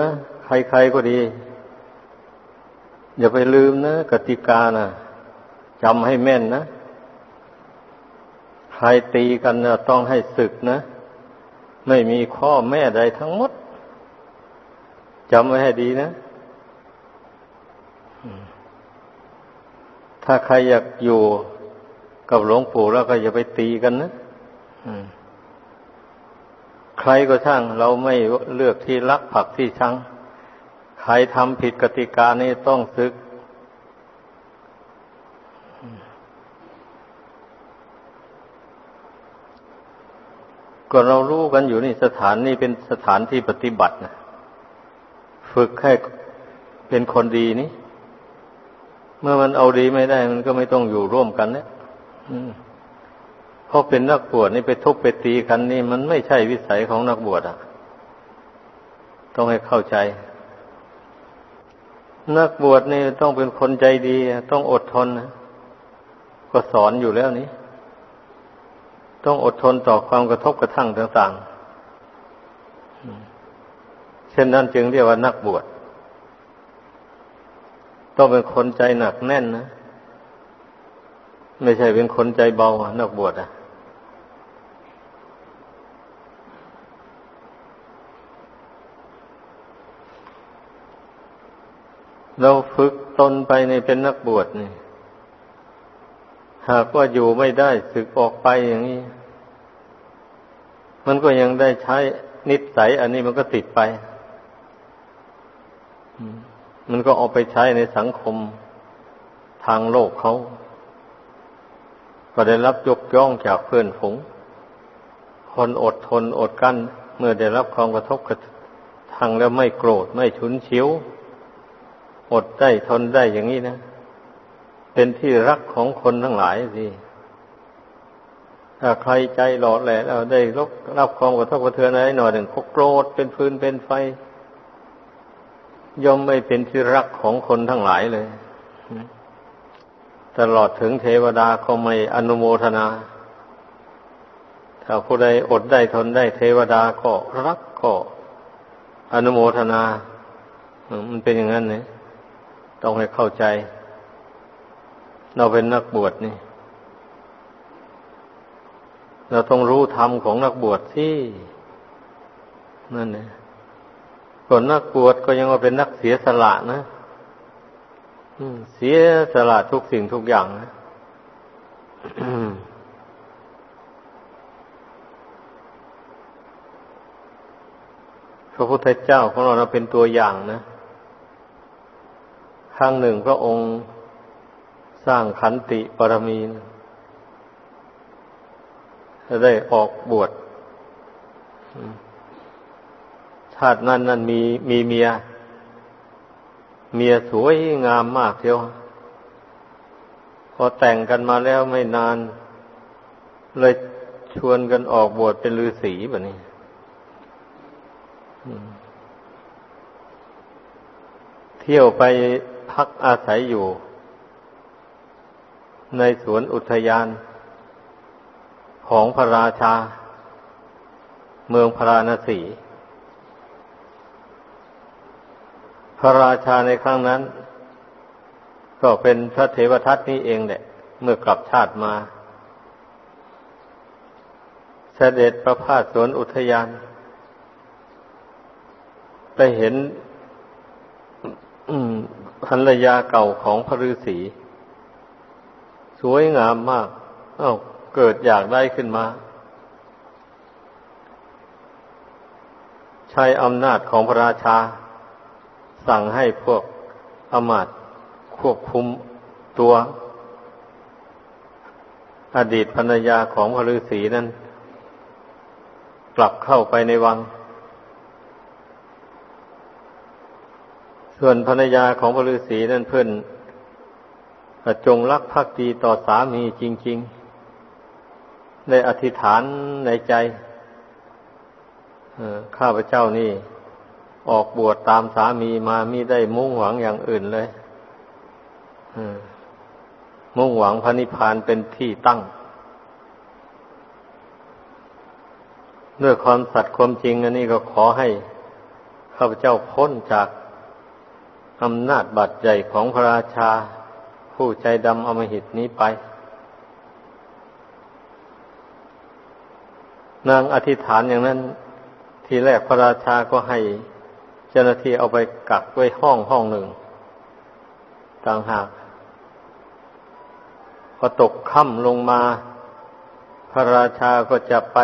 นะใครๆก็ดี อย่าไปลืมนะกติกานะจำให้แม่นนะ ใครตีกันนะต้องให้ศึกนะ ไม่มีข้อแม่ใดทั้งหมดจำไว้ให้ดีนะ ถ้าใครอยากอยู่กับหลวงปู่แล้วก็อย่าไปตีกันนะ ใครก็ช่างเราไม่เลือกที่รักผักที่ชัง ใครทำผิดกติกานี้ต้องซึก ก็เรารู้กันอยู่นี่สถานนี้เป็นสถานที่ปฏิบัตินะฝึกให้เป็นคนดีนี่ เมื่อมันเอาดีไม่ได้ มันก็ไม่ต้องอยู่ร่วมกันเนี่ย เพราะเป็นนักบวชนี่ไปทุบไปตีกันนี่มันไม่ใช่วิสัยของนักบวชอะ ต้องให้เข้าใจ นักบวชนี่ต้องเป็นคนใจดี ต้องอดทนนะก็สอนอยู่แล้วนี้ ต้องอดทนต่อความกระทบกระทั่งต่างๆ เช่นนั้นจึงเรียกว่านักบวช ต้องเป็นคนใจหนักแน่นนะ ไม่ใช่เป็นคนใจเบานักบวชอะเราฝึกตนไปในเป็นนักบวชนี่ หากว่าอยู่ไม่ได้สึกออกไปอย่างนี้ มันก็ยังได้ใช้นิสัยอันนี้มันก็ติดไป มันก็เอาไปใช้ในสังคมทางโลกเขา ก็ได้รับยกย่องจากเพื่อนฝูง คนอดทนอดกั้น เมื่อได้รับความกระทบกระทั่งแล้วไม่โกรธไม่ฉุนเฉียว อดได้ทนได้อย่างนี้นะ เป็นที่รักของคนทั้งหลายสิถ้าใครใจหลอดแหละเราได้รับรับความกระทบกระเทือนอะไรหน่อยหนึ่งก็โกรธเป็นฟืนเป็นไฟ ย่อมไม่เป็นที่รักของคนทั้งหลายเลย ตลอดถึงเทวดาก็ไม่อนุโมทนา ถ้าผู้ใดอดได้ทนได้ เทวดาก็รักก็อนุโมทนา มันเป็นอย่างนั้นเนี่ยต้องให้เข้าใจ เราเป็นนักบวชนี่ เราต้องรู้ธรรมของนักบวชที่นั่นเนี่ยคนนักบวชก็ยังว่าเป็นนักเสียสละนะ เสียสละทุกสิ่งทุกอย่างนะพระพุทธเจ้าของเราเป็นตัวอย่างนะครั้งหนึ่งพระองค์สร้างขันติปรมีนจะได้ออกบวชชาตินั้นนั้นมีมีเมีย เมียสวยงามมากเทียว พอแต่งกันมาแล้วไม่นาน เลยชวนกันออกบวชเป็นฤาษีแบบนี้เที่ยวไปพักอาศัยอยู่ ในสวนอุทยาน ของพระราชา เมืองพราณสีพ ระราชาในครั้งนั้น ก็เป็นพระเทวทัตนี้เองแหละ เมื่อกลับชาติมา เสด็จประพาสสวนอุทยาน ไปเห็นภรรยาเก่าของพระฤาษีสวยงามมาก เอา้า เกิดอยากได้ขึ้นมา ใช้อำนาจของพระราชา สั่งให้พวกอมาตควบคุมตัว อดีตภรรยาของพระฤาษีนั้น กลับเข้าไปในวัง ส่วนภรรยาของพระฤาษีนั้นเพื่อนจงรักภักดีต่อสามีจริง ๆ ได้อธิษฐานในใจข้าพเจ้านี่ ออกบวชตามสามีมามิได้มุ่งหวังอย่างอื่นเลยมุ่งหวังพระนิพพานเป็นที่ตั้ง ด้วยความสัตย์ความจริงอันนี้ก็ขอให้ข้าพเจ้าพ้นจากอำนาจบัดใหญ่ของพระราชา ผู้ใจดำอมหิตนี้ไป นางอธิษฐานอย่างนั้น ทีแรกพระราชาก็ให้ จ้าหน้าที่เอาไปกักไว้ห้องห้องหนึ่งต่างหากพอตกค่ำลงมา พระราชาก็จะไป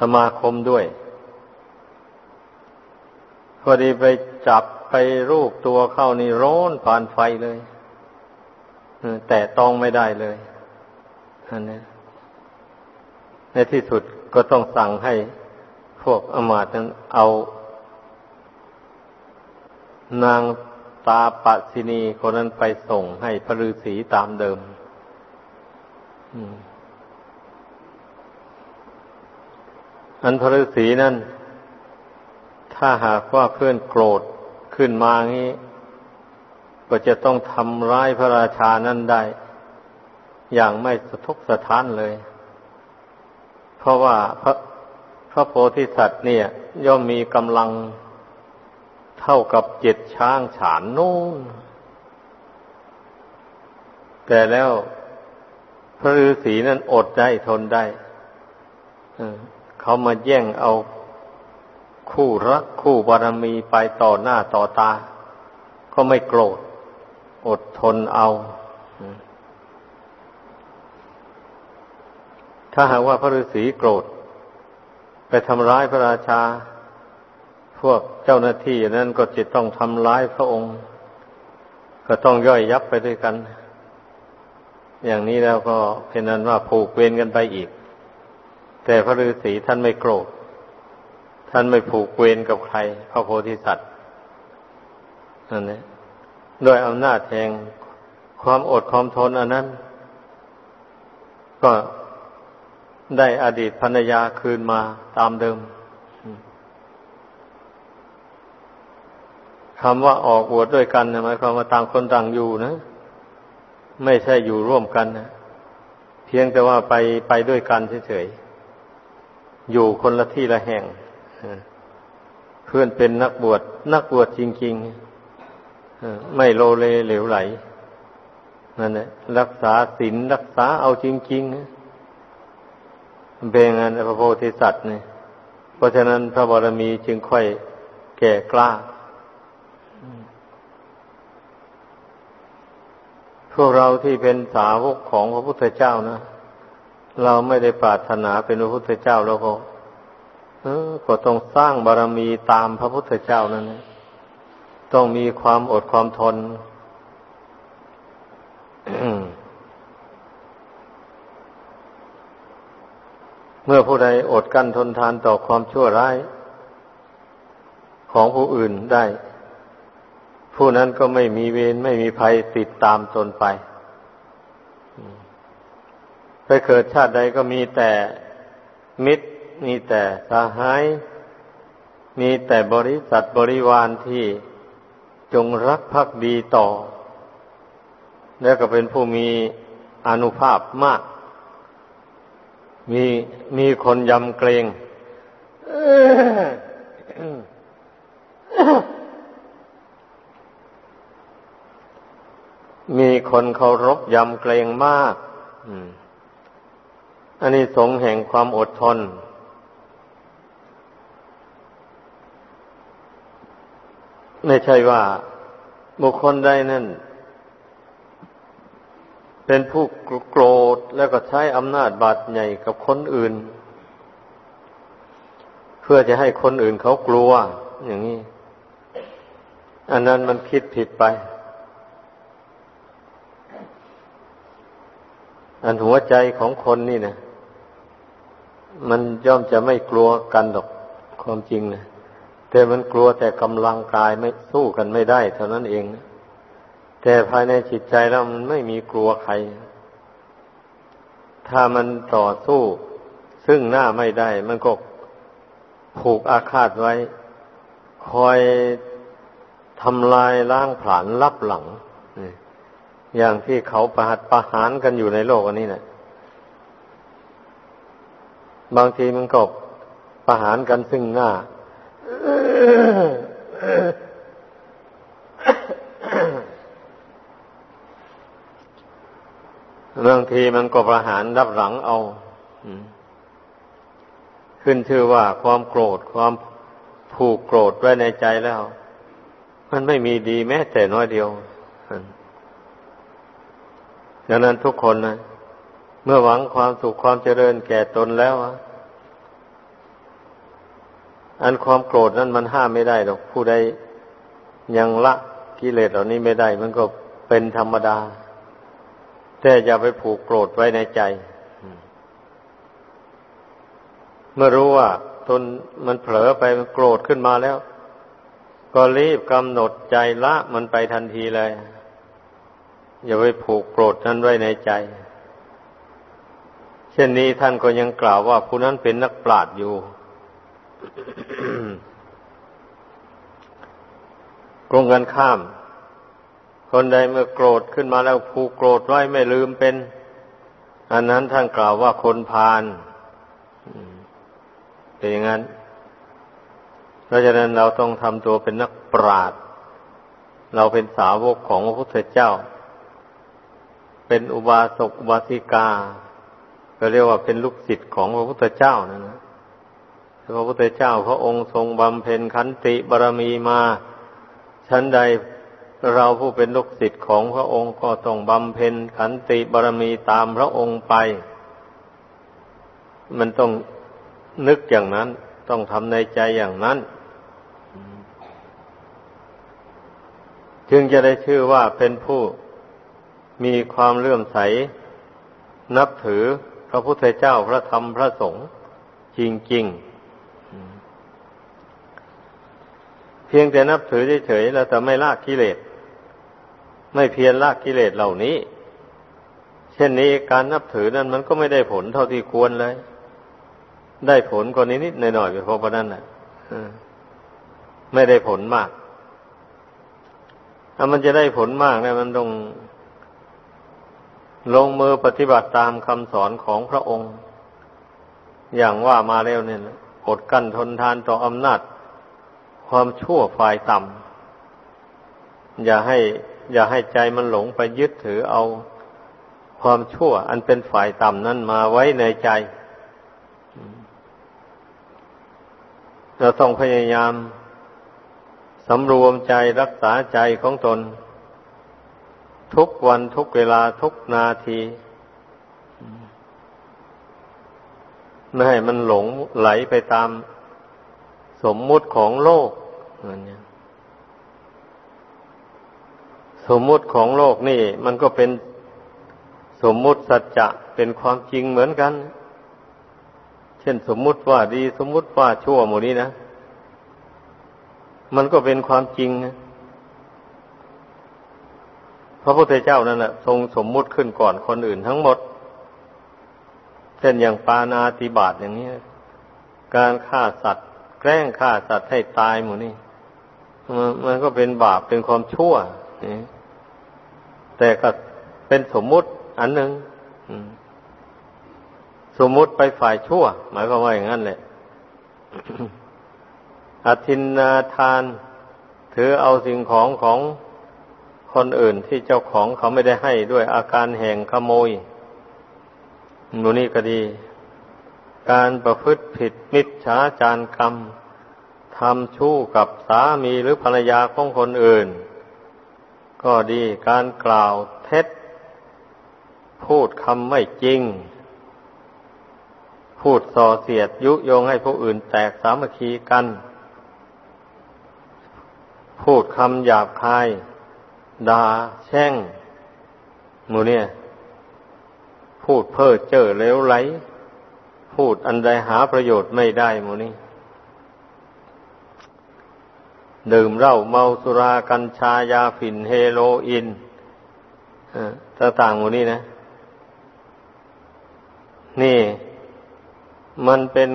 สมาคมด้วย พอดีไปจับไปรูปตัวเข้านี่ร้อนผ่านไฟเลยแต่ต้องไม่ได้เลยอันนี้ในที่สุดก็ต้องสั่งให้ พวกอมาตนั้นเอา นางตาปัสินีคนนั้นไปส่งให้พระฤาษีตามเดิมอันพระฤาษีนั้นถ้าหากว่าเพื่อนโกรธขึ้นมางี้ ก็จะต้องทำร้ายพระราชานั้นได้ อย่างไม่สะทกสะท้านเลย เพราะว่าพระ พระโพธิสัตว์เนี่ย ย่อมมีกำลังเท่ากับเจ็ดช้างฉานนู่น แต่แล้วพระฤาษีนั้นอดได้ทนได้ เขามาแย่งเอาคู่รักคู่บารมีไปต่อหน้าต่อตา ก็ไม่โกรธ อดทนเอา ถ้าหากว่าพระฤาษีโกรธ ไปทำร้ายพระราชา พวกเจ้าหน้าที่นั้นก็จะต้องทำร้ายพระองค์ ก็ต้องย่อยยับไปด้วยกัน อย่างนี้แล้วก็เป็นนั้นว่าผูกเวรกันไปอีก แต่พระฤาษีท่านไม่โกรธท่านไม่ผูกเวรกับใคร พระโพธิสัตว์นั่นเองด้วยอำนาจแห่งความอดความทนอันนั้น ก็ ได้อดีตภรรยาคืนมาตามเดิมคำว่าออกบวชดด้วยกันหมายความว่าต่างคนต่างอยู่นะ ไม่ใช่อยู่ร่วมกันนะเพียงแต่ว่าไปไปด้วยกันเฉยๆอยู่คนละที่ละแห่งเพื่อนเป็นนักบวชนักบวชจริงๆไม่โลเลเหลวไหลนั่นแหละรักษาศีลรักษาเอาจริงๆ เป็นงานพระโพธิสัตว์เนี่ยเพราะฉะนั้นพระบารมีจึงค่อยแก่กล้า พวกเราที่เป็นสาวกของพระพุทธเจ้านะ เราไม่ได้ปรารถนาเป็นพระพุทธเจ้าแล้วก็เออก็ต้องสร้างบารรมีตามพระพุทธเจ้านั่นนะต้องมีความอดความทน เมื่อผู้ใดอดกั้นทนทานต่อความชั่วร้ายของผู้อื่นได้ ผู้นั้นก็ไม่มีเวรไม่มีภัยติดตามตนไป ไปเกิดชาติใดก็มีแต่มิตร มีแต่สหาย มีแต่บริษัทบริวารที่จงรักภักดีต่อ แล้วก็เป็นผู้มีอนุภาพมาก มีมีคนยำเกรงมีคนเคารพยำเกรงมากอันนี้สงแห่งความอดทน ไม่ใช่ว่าบุคคลใดนั่น เป็นผู้โกรธแล้วก็ใช้อำนาจบาดใหญ่กับคนอื่น เพื่อจะให้คนอื่นเขากลัว อย่างนี้ อันนั้นมันคิดผิดไป อันหัวใจของคนนี่นะมันย่อมจะไม่กลัวกันหรอกความจริงนะแต่มันกลัวแต่กำลังกายไม่สู้กันไม่ได้ เท่านั้นเองนะ แต่ภายในจิตใจแล้วมันไม่มีกลัวใคร ถ้ามันต่อสู้ ซึ่งหน้าไม่ได้ มันก็ผูกอาฆาตไว้ คอยทำลายล้างผลาญลับหลัง อย่างที่เขาประหัตประหารกันอยู่ในโลกอันนี้นะบางทีมันก็ประหารกันซึ่งหน้า เรื่องทีมันก็ประหารรับหลังเอาขึ้นชื่อว่าความโกรธความผูกโกรธไว้ในใจแล้ว มันไม่มีดีแม้แต่น้อยเดียวดังนั้นทุกคนนะเมื่อหวังความสุขความเจริญแก่ตนแล้วอันความโกรธนั้นมันห้ามไม่ได้หรอกผู้ใดยังละกิเลสเหล่านี้ไม่ได้ มันก็เป็นธรรมดา แต่อย่าไปผูกโกรธไว้ในใจ เมื่อรู้ว่าตนมันเผลอไปมันโกรธขึ้นมาแล้ว ก็รีบกำหนดใจละมันไปทันทีเลย อย่าไปผูกโกรธนั้นไว้ในใจ เช่นนี้ท่านก็ยังกล่าวว่าผู้นั้นเป็นนักปราชญ์อยู่กรงกันข้าม คนใดเมื่อโกรธขึ้นมาแล้วผูกโกรธไว้ไม่ลืมเป็น อันนั้นท่านกล่าวว่าคนพาลเป็นอย่างนั้น เพราะฉะนั้นเราต้องทำตัวเป็นนักปราชญ์เราเป็นสาวกของพระพุทธเจ้า เป็นอุบาสกอุบาสิกาก็เรียกว่าเป็นลูกศิษย์ของพระพุทธเจ้านั่นนะพระพุทธเจ้าพระองค์ทรงบำเพ็ญขันติบารมีมาชั้นใด เราผู้เป็นลูกศิษย์ของพระองค์ก็ต้องบำเพ็ญขันติบารมีตามพระองค์ไป มันต้องนึกอย่างนั้น ต้องทำในใจอย่างนั้น จึงจะได้ชื่อว่าเป็นผู้มีความเลื่อมใส นับถือพระพุทธเจ้าพระธรรมพระสงฆ์จริงๆเพียงแต่นับถือเฉยๆแล้วแต่ไม่ละกิเลส ไม่เพียรละกิเลสเหล่านี้ เช่นนี้การนับถือนั้นมันก็ไม่ได้ผลเท่าที่ควรเลย ได้ผลกว่านี้นิดหน่อยๆไปพอประนั้นแหละไม่ได้ผลมากถ้ามันจะได้ผลมากเนี่ยมันต้องลงมือปฏิบัติตามคำสอนของพระองค์ อย่างว่ามาแล้วเนี่ยอดกั้นทนทานต่ออำนาจ ความชั่วฝ่ายต่ำอย่าให้ อย่าให้ใจมันหลงไปยึดถือเอาความชั่ว อันเป็นฝ่ายต่ำนั้นมาไว้ในใจ เราต้องพยายามสำรวมใจรักษาใจของตน ทุกวันทุกเวลาทุกนาทีไม่ให้มันหลงไหลไปตามสมมุติของโลกนั่นเอง สมมุติของโลกนี่ มันก็เป็นสมมุติสัจจะเป็นความจริงเหมือนกัน เช่นสมมุติว่าดีสมมุติว่าชั่วหมดนี้นะ มันก็เป็นความจริงนะพระพุทธเจ้านั่นแหละทรงสมมุติขึ้นก่อนคนอื่นทั้งหมด เช่นอย่างปานาติบาตอย่างนี้ การฆ่าสัตว์ แกล้งฆ่าสัตว์ให้ตายหมดนี่มันก็เป็นบาปเป็นความชั่ว แต่ก็เป็นสมมุติอันหนึ่งสมมุติไปฝ่ายชั่ว หมายความว่าอย่างนั้นแหละอธินนาทาน ถือเอาสิ่งของของคนอื่นที่เจ้าของเขาไม่ได้ให้ด้วยอาการแห่งขโมยนูนี่ก็ดี การประพฤติผิดมิจฉาจารกรรมทำชู้กับสามีหรือภรรยาของคนอื่น ก็ดีการกล่าวเท็จ พูดคำไม่จริง พูดส่อเสียดยุยงให้ผู้อื่นแตกสามัคคีกัน พูดคำหยาบคายด่าแช่งหมูเนี่ย พูดเพ้อเจ้อเลวไหล พูดอันใดหาประโยชน์ไม่ได้หมูนี้ ดื่มเหล้าเมาสุรากัญชายาฝิ่นเฮโรอีนต่างๆหมูนี้นะ นี่ มันเป็น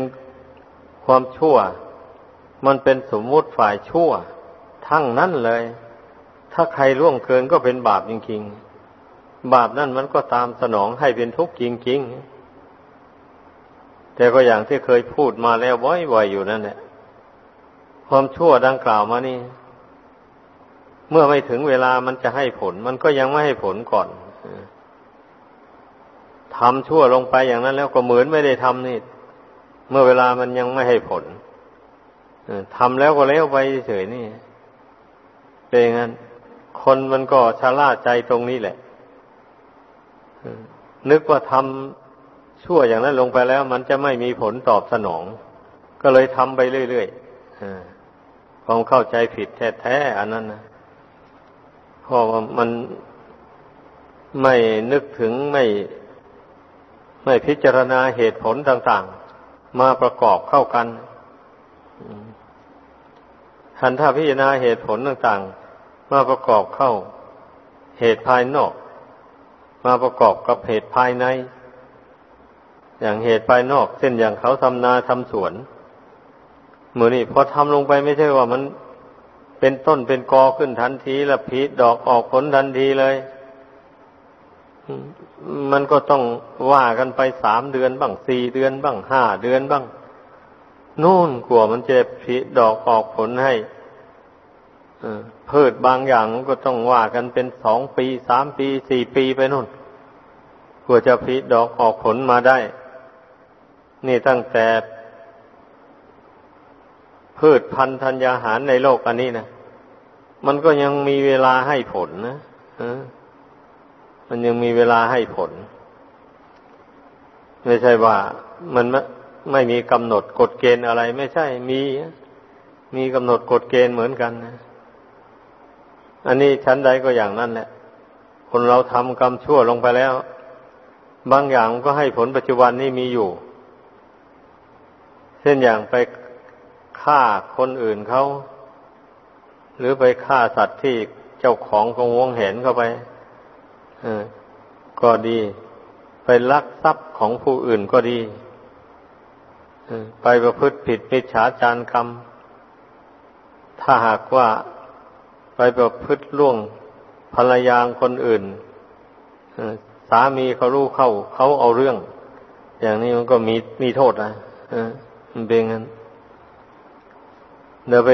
ความชั่ว มันเป็นสมมุติฝ่ายชั่ว ทั้งนั้นเลย ถ้าใครล่วงเกินก็เป็นบาปจริงๆ บาปนั่นมันก็ตามสนองให้เป็นทุกข์จริงๆ แต่ก็อย่างที่เคยพูดมาแล้วบ่อยๆอยู่นั่นแหละ ความชั่วดังกล่าวมานี่ เมื่อไม่ถึงเวลามันจะให้ผล มันก็ยังไม่ให้ผลก่อนทำชั่วลงไปอย่างนั้นแล้วก็เหมือนไม่ได้ทำนี่ เมื่อเวลามันยังไม่ให้ผลทำแล้วก็แล้วไปเฉยนี่เป็นอย่างนั้น คนมันก็ชะล่าใจตรงนี้แหละนึกว่าทำชั่วอย่างนั้นลงไปแล้ว มันจะไม่มีผลตอบสนอง ก็เลยทำไปเรื่อยๆ ความเข้าใจผิดแท้ๆอันนั้นนะเพราะว่ามันไม่นึกถึงไม่ไม่พิจารณาเหตุผลต่าง ๆ มาประกอบเข้ากันทันถ้าพิจารณาเหตุผลต่าง ๆ มาประกอบเข้า เหตุภายนอก มาประกอบกับเหตุภายใน อย่างเหตุภายนอก เช่นอย่างเขาทำนาทำสวน มือนี่พอทำลงไปไม่ใช่ว่ามันเป็นต้นเป็นกอขึ้นทันทีแล้วผีดอกออกผลทันทีเลย มันก็ต้องว่ากันไปสามเดือนบ้างสี่เดือนบ้างห้าเดือนบ้างนู่นกลัวมันจะผีดอกออกผลให้พืชบางอย่างก็ต้องว่ากันเป็นสองปีสามปีสี่ปีไปนู่นกลัวจะผีดอกออกผลมาได้ นี่ตั้งแต่ พืชพันธัญญาหารในโลกอันนี้นะมันก็ยังมีเวลาให้ผลนะมันยังมีเวลาให้ผล ไม่ใช่ว่า มันไม่มีกำหนดกฎเกณฑ์อะไร ไม่ใช่มีมีกำหนดกฎเกณฑ์เหมือนกันนะอันนี้ชั้นใดก็อย่างนั้นแหละ คนเราทำกรรมชั่วลงไปแล้ว บางอย่างก็ให้ผลปัจจุบันนี้มีอยู่ เช่นอย่างไป ฆ่าคนอื่นเขา หรือไปฆ่าสัตว์ที่เจ้าของของวงเห็นเข้าไปก็ดี ไปลักทรัพย์ของผู้อื่นก็ดีไปประพฤติผิดมิจฉาจารกรรม ถ้าหากว่าไปประพฤติล่วงภรรยาคนอื่นสามีเขารู้เข้า เขาเอาเรื่อง อย่างนี้มันก็มีมีโทษนะมันเป็นงั้น เดี๋ยวไป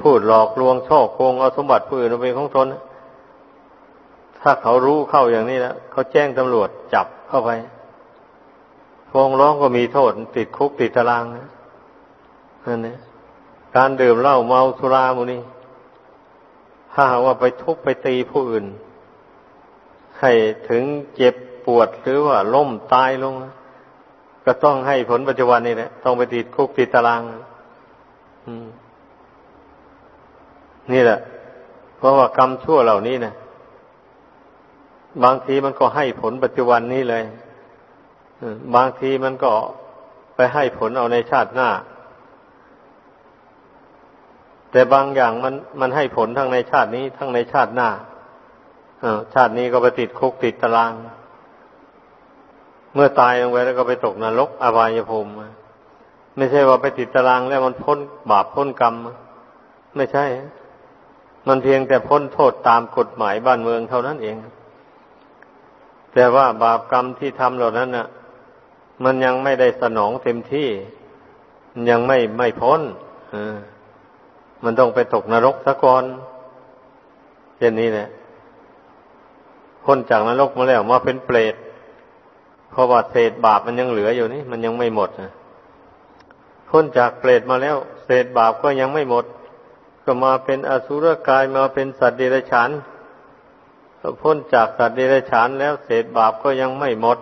พูดหลอกลวงช่อโกงเอาสมบัติผู้อื่นเอาเป็นของตนถ้าเขารู้เข้าอย่างนี้แล้วเขาแจ้งตำรวจจับเข้าไปฟ้องร้องก็มีโทษ ติดคุกติดตารางนั่นนี่การดื่มเหล้าเมาสุรามูนี่ถ้าหากว่าไปทุบไปตีผู้อื่นให้ถึงเจ็บปวดหรือว่าล้มตายลง ก็ต้องให้ผลปัจจุบันนี่แหละต้องไปติดคุกติดตาราง นี่แหละ เพราะว่ากรรมชั่วเหล่านี้นะบางทีมันก็ให้ผลปัจจุบันนี้เลยบางทีมันก็ไปให้ผลเอาในชาติหน้า แต่บางอย่างมันมันให้ผลทั้งในชาตินี้ ทั้งในชาติหน้าชาตินี้ก็ไปติดคุกติดตาราง เมื่อตายลงไปแล้วก็ไปตกนรกอบายภูมิไม่ใช่ว่าไปติดตารางแล้วมันพ้นบาปพ้นกรรม ไม่ใช่ มันเพียงแต่พ้นโทษตามกฎหมายบ้านเมืองเท่านั้นเอง แต่ว่าบาปกรรมที่ทำเหล่านั้นน่ะ มันยังไม่ได้สนองเต็มที่ ยังไม่ไม่พ้นมันต้องไปตกนรกซะก่อนเช่นนี้แหละพ้นจากนรกมาแล้วมาเป็นเปรตเพราะว่าเศษบาปมันยังเหลืออยู่นี่ มันยังไม่หมดนะพ้นจากเปรตมาแล้ว เศษบาปก็ยังไม่หมด ก็มาเป็นอสุรกายมาเป็นสัตว์เดรัจฉานพ้นจากสัตว์เดรัจฉานแล้วเศษบาปก็ยังไม่หมด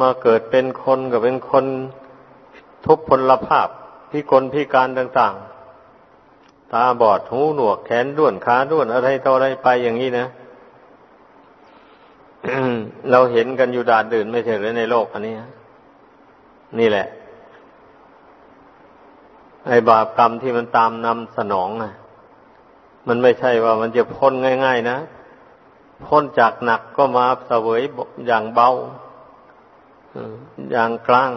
มาเกิดเป็นคนก็เป็นคนทุพพลภาพพิกลพิการต่างๆ ตาบอดหูหนวกแขนด้วนขาด้วนอะไรต่ออะไรไปอย่างนี้นะเราเห็นกันอยู่ดาดดื่นไม่ใช่หรือในโลกอันนี้นี่แหละ ไอ้บาปกรรมที่มันตามนำสนองอะมันไม่ใช่ว่ามันจะพ้นง่าย ๆ นะ พ้นจากหนักก็มาเสวยอย่างเบาอย่างกลาง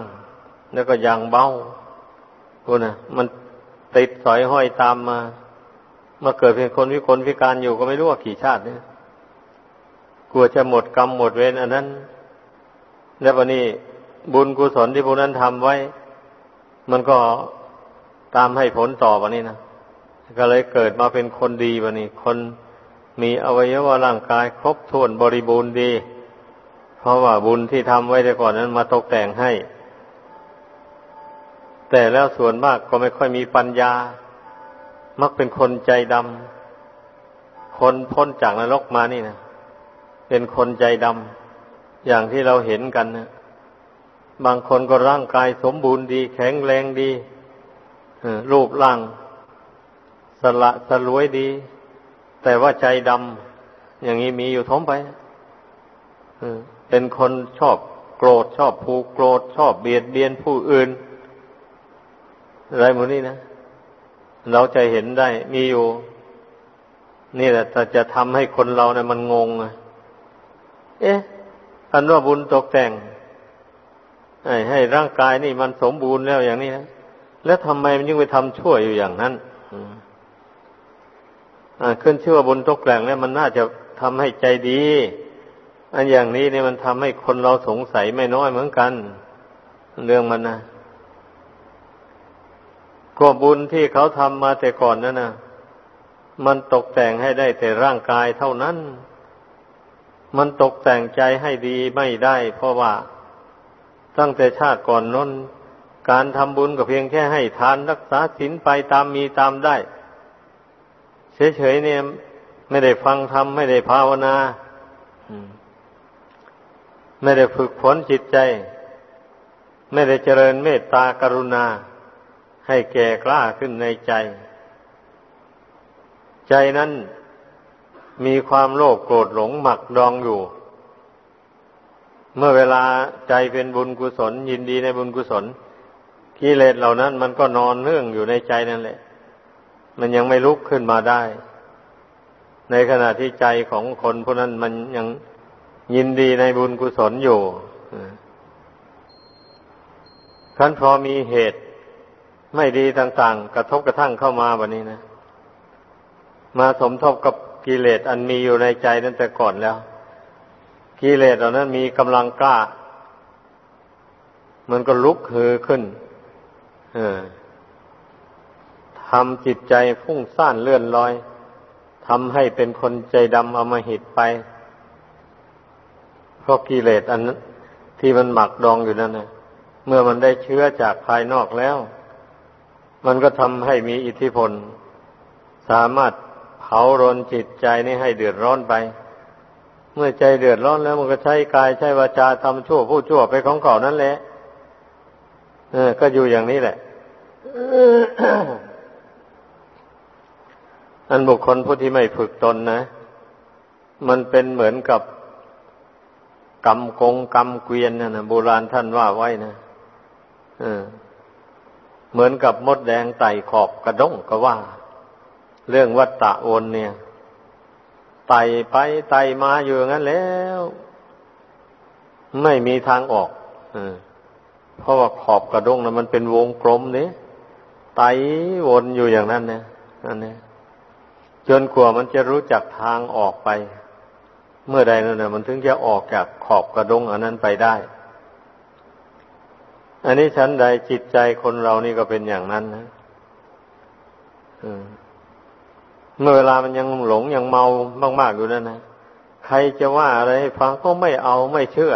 แล้วก็อย่างเบาคุณนะมันติดสอยห้อยตามมามาเกิดเป็นคนวิกลพิการอยู่ก็ไม่รู้ว่ากี่ชาติเนี่ยกลัวจะหมดกรรมหมดเวรอันนั้น แล้ววันนี้บุญกุศลที่ผู้นั้นทำไว้ มันก็ ตามให้ผลต่อวันนี้นะก็เลยเกิดมาเป็นคนดีวันนี้ คนมีอวัยวะร่างกายครบถ้วนบริบูรณ์ดี เพราะว่าบุญที่ทำไว้แต่ก่อนนั้นมาตกแต่งให้ แต่แล้วส่วนมากก็ไม่ค่อยมีปัญญา มักเป็นคนใจดำคนพ้นจากนรกมานี่นะเป็นคนใจดำอย่างที่เราเห็นกันนะบางคนก็ร่างกายสมบูรณ์ดี แข็งแรงดี รูปร่าง สละสลวยดี แต่ว่าใจดำอย่างนี้มีอยู่ท้องไปเป็นคนชอบโกรธชอบผูกโกรธชอบเบียดเบียนผู้อื่น อะไรหมดนี้นะ เราจะเห็นได้มีอยู่ นี่แหละจะทำให้คนเราเนะี่ยมันงงอะเอ๊ะอันว่าบุญตกแต่งให้ให้ร่างกายนี่มันสมบูรณ์แล้วอย่างนี้นะ แล้วทำไมมันยังไปทำชั่วอยู่อย่างนั้นขึ้นชื่อว่าบุญตกแต่งแล้วมันน่าจะทำให้ใจดี อันอย่างนี้เนี่ยมันทำให้คนเราสงสัยไม่น้อยเหมือนกัน เรื่องมันนะก็บุญที่เขาทำมาแต่ก่อนนั่นนะมันตกแต่งให้ได้แต่ร่างกายเท่านั้น มันตกแต่งใจให้ดีไม่ได้ เพราะว่าตั้งแต่ชาติก่อนน้น การทำบุญก็เพียงแค่ให้ทานรักษาศีลไปตามมีตามได้ เฉยๆเนี่ย ไม่ได้ฟังธรรมไม่ได้ภาวนาไม่ได้ฝึกฝนจิตใจ ไม่ได้เจริญเมตตากรุณา ให้แก่กล้าขึ้นในใจ ใจนั้นมีความโลภโกรธหลงหมักดองอยู่ เมื่อเวลาใจเป็นบุญกุศล ยินดีในบุญกุศล กิเลสเหล่านั้น มันก็นอนเนื่องอยู่ในใจนั่นแหละ มันยังไม่ลุกขึ้นมาได้ ในขณะที่ใจของคนผู้นั้นมันยังยินดีในบุญกุศลอยู่คันพอมีเหตุไม่ดีต่างๆ กระทบกระทั่งเข้ามาแบบนี้นะ มาสมทบกับกิเลสอันมีอยู่ในใจนั้นแต่ก่อนแล้ว กิเลสเหล่านั้นมีกำลังกล้า มันก็ลุกฮือขึ้น ทำจิตใจฟุ้งซ่านเลื่อนลอยทำให้เป็นคนใจดำอมหิตไป เพราะกิเลสอันที่มันหมักดองอยู่นั่นนะเมื่อมันได้เชื้อจากภายนอกแล้ว มันก็ทำให้มีอิทธิพล สามารถเผารนจิตใจนี้ให้เดือดร้อนไป เมื่อใจเดือดร้อนแล้วมันก็ใช้กายใช้วาจาทำชั่วผู้ชั่วไปของเก่านั่นแหละ เออ ก็อยู่อย่างนี้แหละ อันบุคคลผู้ที่ไม่ฝึกตนนะ มันเป็นเหมือนกับกำกงกำเกวียนนะนะโบราณท่านว่าไว้นะเออ เหมือนกับมดแดงไต่ขอบกระด้งก็ว่า เรื่องวัตตะโอนเนี่ยไต่ไปไต่มาอยู่งั้นแล้ว ไม่มีทางออก อ เพราะว่าขอบกระด้งนะมันเป็นวงกลมเนี่ไตวนอยู่อย่างนั้นเนี่ยนั่นเนี่ยจนกว่ามันจะรู้จักทางออกไป เมื่อใดนั่นนะมันถึงจะออกจากขอบกระดงอันนั้นไปได้ อันนี้ชั้นใดจิตใจคนเรานี่ก็เป็นอย่างนั้นนะเมื่อเวลามันยังหลงยังเมามากๆอยู่นั่นนะใครจะว่าอะไรฟังก็ไม่เอาไม่เชื่อ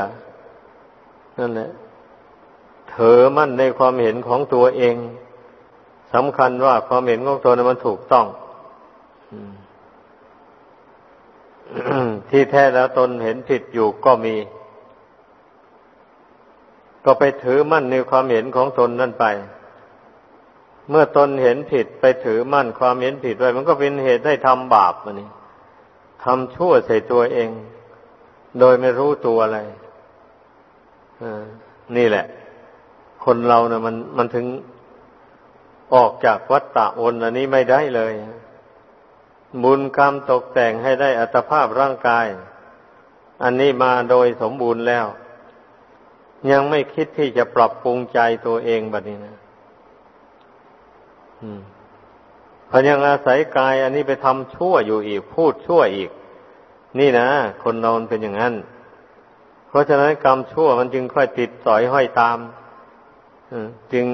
นั่นแหละ เถอมั่นในความเห็นของตัวเองสำคัญว่าความเห็นของตัวนั้นมันถูกต้องที่แท้แล้วตนเห็นผิดอยู่ก็มี ก็ไปถือมั่นในความเห็นของตนนั่นไป เมื่อตนเห็นผิดไปถือมั่นความเห็นผิดไว้ มันก็เป็นเหตุให้ทำบาปมันนี่ทำชั่วใส่ตัวเอง โดยไม่รู้ตัวอะไรนี่แหละ คนเราเนะ่ยมันมันถึงออกจากวัฏฏะวนอันนี้ไม่ได้เลย บุญกรรมตกแต่งให้ได้อัตภาพร่างกาย อันนี้มาโดยสมบูรณ์แล้ว ยังไม่คิดที่จะปรับปรุงใจตัวเองแบบนี้นะพยังอาศัยกาย อันนี้ไปทำชั่วอยู่อีก พูดชั่วอีก นี่นะคนนอนเป็นอย่างนั้นคราะฉะนั้นกรรมชั่วมันจึงค่อยติดสอยห้อยตาม จึง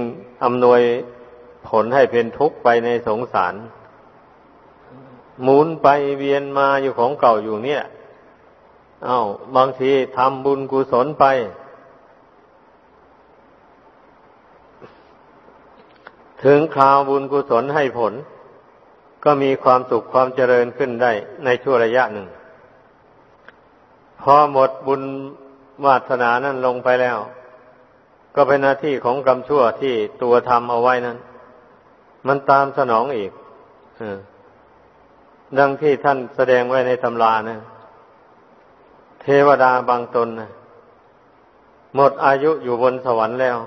อำนวยผลให้เป็นทุกข์ไปในสงสาร หมุนไปเวียนมาอยู่ของเก่าอยู่เนี่ย เอา้า บางทีทำบุญกุศลไป ถึงคราวบุญกุศลให้ผล ก็มีความสุขความเจริญขึ้นได้ในช่วระยะหนึ่ง พอหมดบุญวาสนานั้นลงไปแล้ว ก็เป็นหน้าที่ของกรรมชั่วที่ตัวทำเอาไว้นั้น มันตามสนองอีกดังที่ท่านแสดงไว้ในตำรานะ เทวดาบางตนนะหมดอายุอยู่บนสวรรค์แล้ว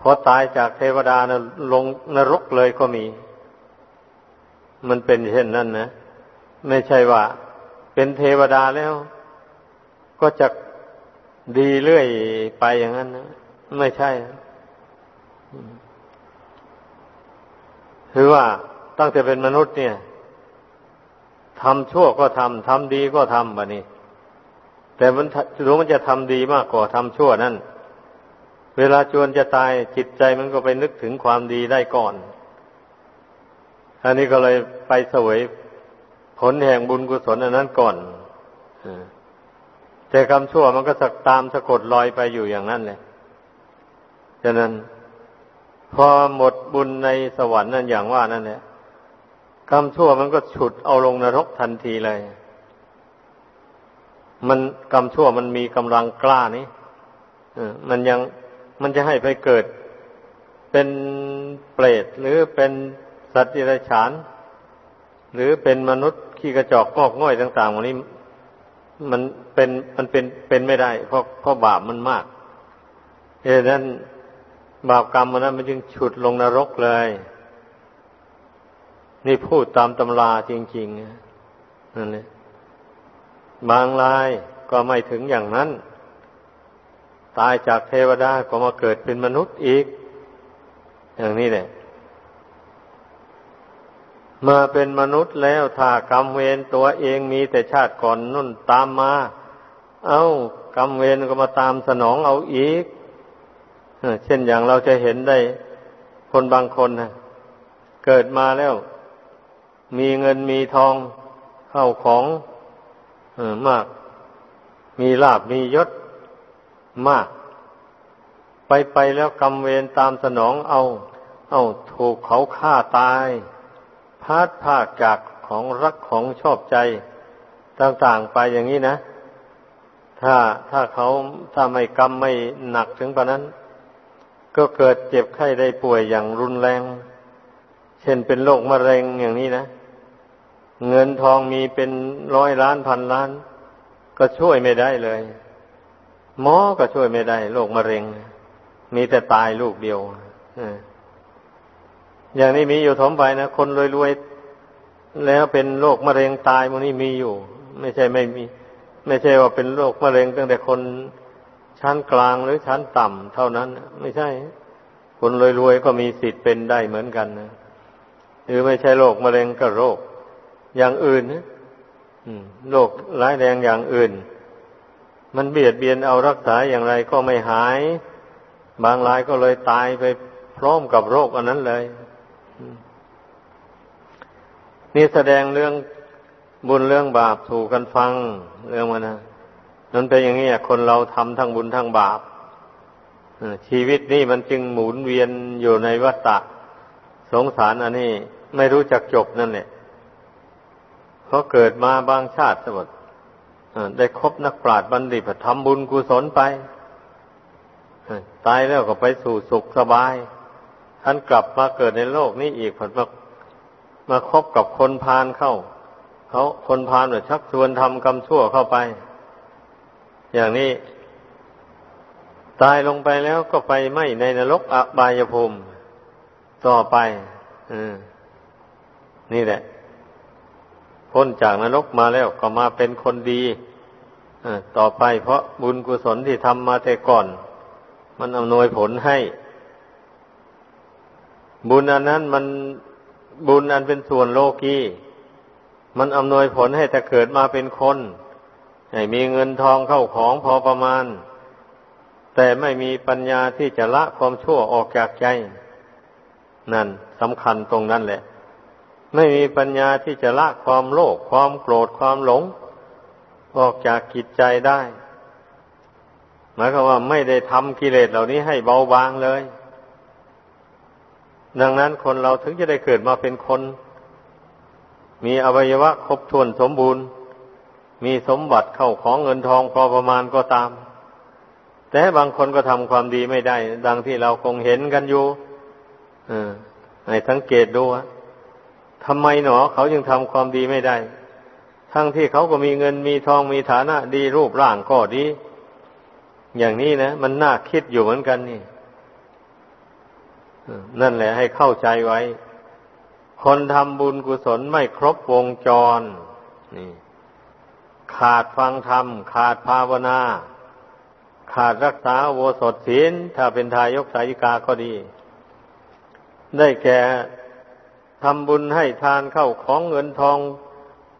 พอตายจากเทวดานะลงนรกเลยก็มี มันเป็นเช่นนั้นนะ ไม่ใช่ว่า เป็นเทวดาแล้ว ก็จะ ดีเรื่อยไปอย่างนั้นนะไม่ใช่คือว่าตั้งแต่เป็นมนุษย์เนี่ยทำชั่วก็ทำทำดีก็ทำแบบนี้แต่มันรู้มันจะทำดีมากกว่าทำชั่วนั่นเวลาจวนจะตายจิตใจมันก็ไปนึกถึงความดีได้ก่อน อันนี้ก็เลยไปเสวยผลแห่งบุญกุศลอันนั้นก่อนอ แต่กรรมชั่วมันก็สักตามสะกดลอยไปอยู่อย่างนั้นเลยฉะนั้น พอหมดบุญในสวรรค์นั่นอย่างว่านั่นแหละกรรมชั่วมันก็ฉุดเอาลงนรกทันทีเลย มันกรรมชั่วมันมีกำลังกล้านี่มันยังมันจะให้ไปเกิด เป็นเปรตหรือเป็นสัตว์ดิรัจฉาน หรือเป็นมนุษย์ขี้กระจอกงอกง่อยต่างๆวันนี้ มันเป็นมันเป็นเป็นไม่ได้ เพราะเพราะบาปมันมากเอ้นั้นบาปกรรมมันนั้นมันจึงฉุดลงนรกเลย นี่พูดตามตำราจริงๆนั่นเลยบางรายก็ไม่ถึงอย่างนั้น ตายจากเทวดาก็มาเกิดเป็นมนุษย์อีก อย่างนี้แหละ มาเป็นมนุษย์แล้วถ้ากรรมเวรตัวเองมีแต่ชาติก่อนนุ่นตามมา เอา้ากรรมเวรก็มาตามสนองเอาอีกเช่นอย่างเราจะเห็นได้คนบางคนนะเกิดมาแล้ว มีเงินมีทองเข้าของอมาก มีลาบมียศมาก ไปไปแล้วกรรมเวรตามสนองเอา เอาถูกเขาฆ่าตาย พัดภาคจากของรักของชอบใจต่างๆไปอย่างนี้นะ ถ้าถ้าเขาถ้าไม่กรรมไม่หนักถึงปานนั้น ก็เกิดเจ็บไข้ได้ป่วยอย่างรุนแรง เช่นเป็นโรคมะเร็งอย่างนี้นะ เงินทองมีเป็นร้อยล้านพันล้าน ก็ช่วยไม่ได้เลย หมอก็ช่วยไม่ได้โรคมะเร็ง มีแต่ตายลูกเดียวอ อย่างนี้มีอยู่ถมไปนะคนรวยๆแล้วเป็นโรคมะเร็งตายมันนี่มีอยู่ ไม่ใช่ไม่มี ไม่ใช่ว่าเป็นโรคมะเร็งตั้งแต่คนชั้นกลางหรือชั้นต่ำเท่านั้น ไม่ใช่ คนรวยๆก็มีสิทธิ์เป็นได้เหมือนกันนะหรือไม่ใช่โรคมะเร็งก็โรค อย่างอื่นนะโรคร้ายแรงอย่างอื่น มันเบียดเบียนเอารักษาอย่างไรก็ไม่หาย บางรายก็เลยตายไปพร้อมกับโรคอันนั้นเลย นี่แสดงเรื่องบุญเรื่องบาปถูกกันฟังเรื่องมันนะนั่นเป็นอย่างนี้คนเราทำทั้งบุญทั้งบาปชีวิตนี่มันจึงหมุนเวียนอยู่ในวัฏฏะสงสารอันนี้ไม่รู้จักจบนั่นแหละเพราะเกิดมาบางชาติสมดได้คบนักปราชญ์บัณฑิตทำบุญกุศลไปตายแล้วก็ไปสู่สุขสบาย ท่านกลับมาเกิดในโลกนี้อีกผลมามาคบกับคนพาลเข้าเขาคนพาลเนี่ยชักชวนทำกรรมชั่วเข้าไป อย่างนี้ ตายลงไปแล้วก็ไปไม่ในนรกอบายภูมิต่อไปอนี่แหละพ้นจากนรกมาแล้วก็มาเป็นคนดีต่อไปเพราะบุญกุศลที่ทำมาแต่ก่อน มันอำนวยผลให้ บุญอันนั้นมันบุญอันเป็นส่วนโลกีมันอำนวยผลให้แต่เกิดมาเป็นคน ให้มีเงินทองเข้าของพอประมาณ แต่ไม่มีปัญญาที่จะละความชั่วออกจากใจ นั่นสำคัญตรงนั้นแหละ ไม่มีปัญญาที่จะละความโลภความโกรธความหลง ออกจากกิจใจได้ หมายความว่าไม่ได้ทำกิเลสเหล่านี้ให้เบาบางเลย ดังนั้นคนเราถึงจะได้เกิดมาเป็นคน มีอวัยวะครบถ้วนสมบูรณ์ มีสมบัติเข้าของเงินทองพอประมาณก็ตาม แต่บางคนก็ทำความดีไม่ได้ ดังที่เราคงเห็นกันอยู่ให้สังเกตดูว่าทำไมหนอเขายังทำความดีไม่ได้ ทั้งที่เขาก็มีเงินมีทองมีฐานะดีรูปร่างก็ดี อย่างนี้นะ มันน่าคิดอยู่เหมือนกันนี่ นั่นแหละให้เข้าใจไว้ คนทำบุญกุศลไม่ครบวงจร นี่ ขาดฟังธรรม ขาดภาวนา ขาดรักษาโวสถศีล ถ้าเป็นทายกสายิกาก็ดี ได้แก่ทำบุญให้ทานเข้าของเงินทอง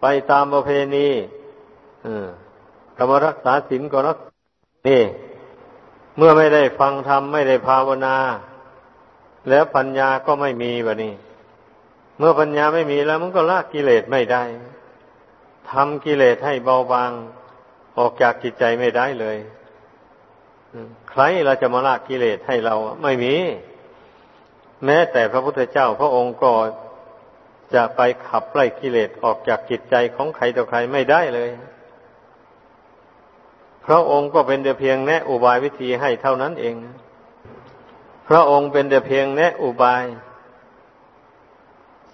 ไปตามประเพณีกรรมรักษาศีลก็รักนี่ เมื่อไม่ได้ฟังธรรมไม่ได้ภาวนา แล้วปัญญาก็ไม่มีแบบนี้เมื่อปัญญาไม่มีแล้วมันก็ละกิเลสไม่ได้ทำกิเลสให้เบาบาง ออกจากจิตใจไม่ได้เลยใครเราจะมาละกิเลสให้เราไม่มี แม้แต่พระพุทธเจ้าพระองค์ก็จะไปขับไล่กิเลสออกจากจิตใจของใครต่อใครไม่ได้เลย พระองค์ก็เป็นแต่เพียงแนะอุบายวิธีให้เท่านั้นเอง พระองค์เป็นแต่เพียงแนะอุบาย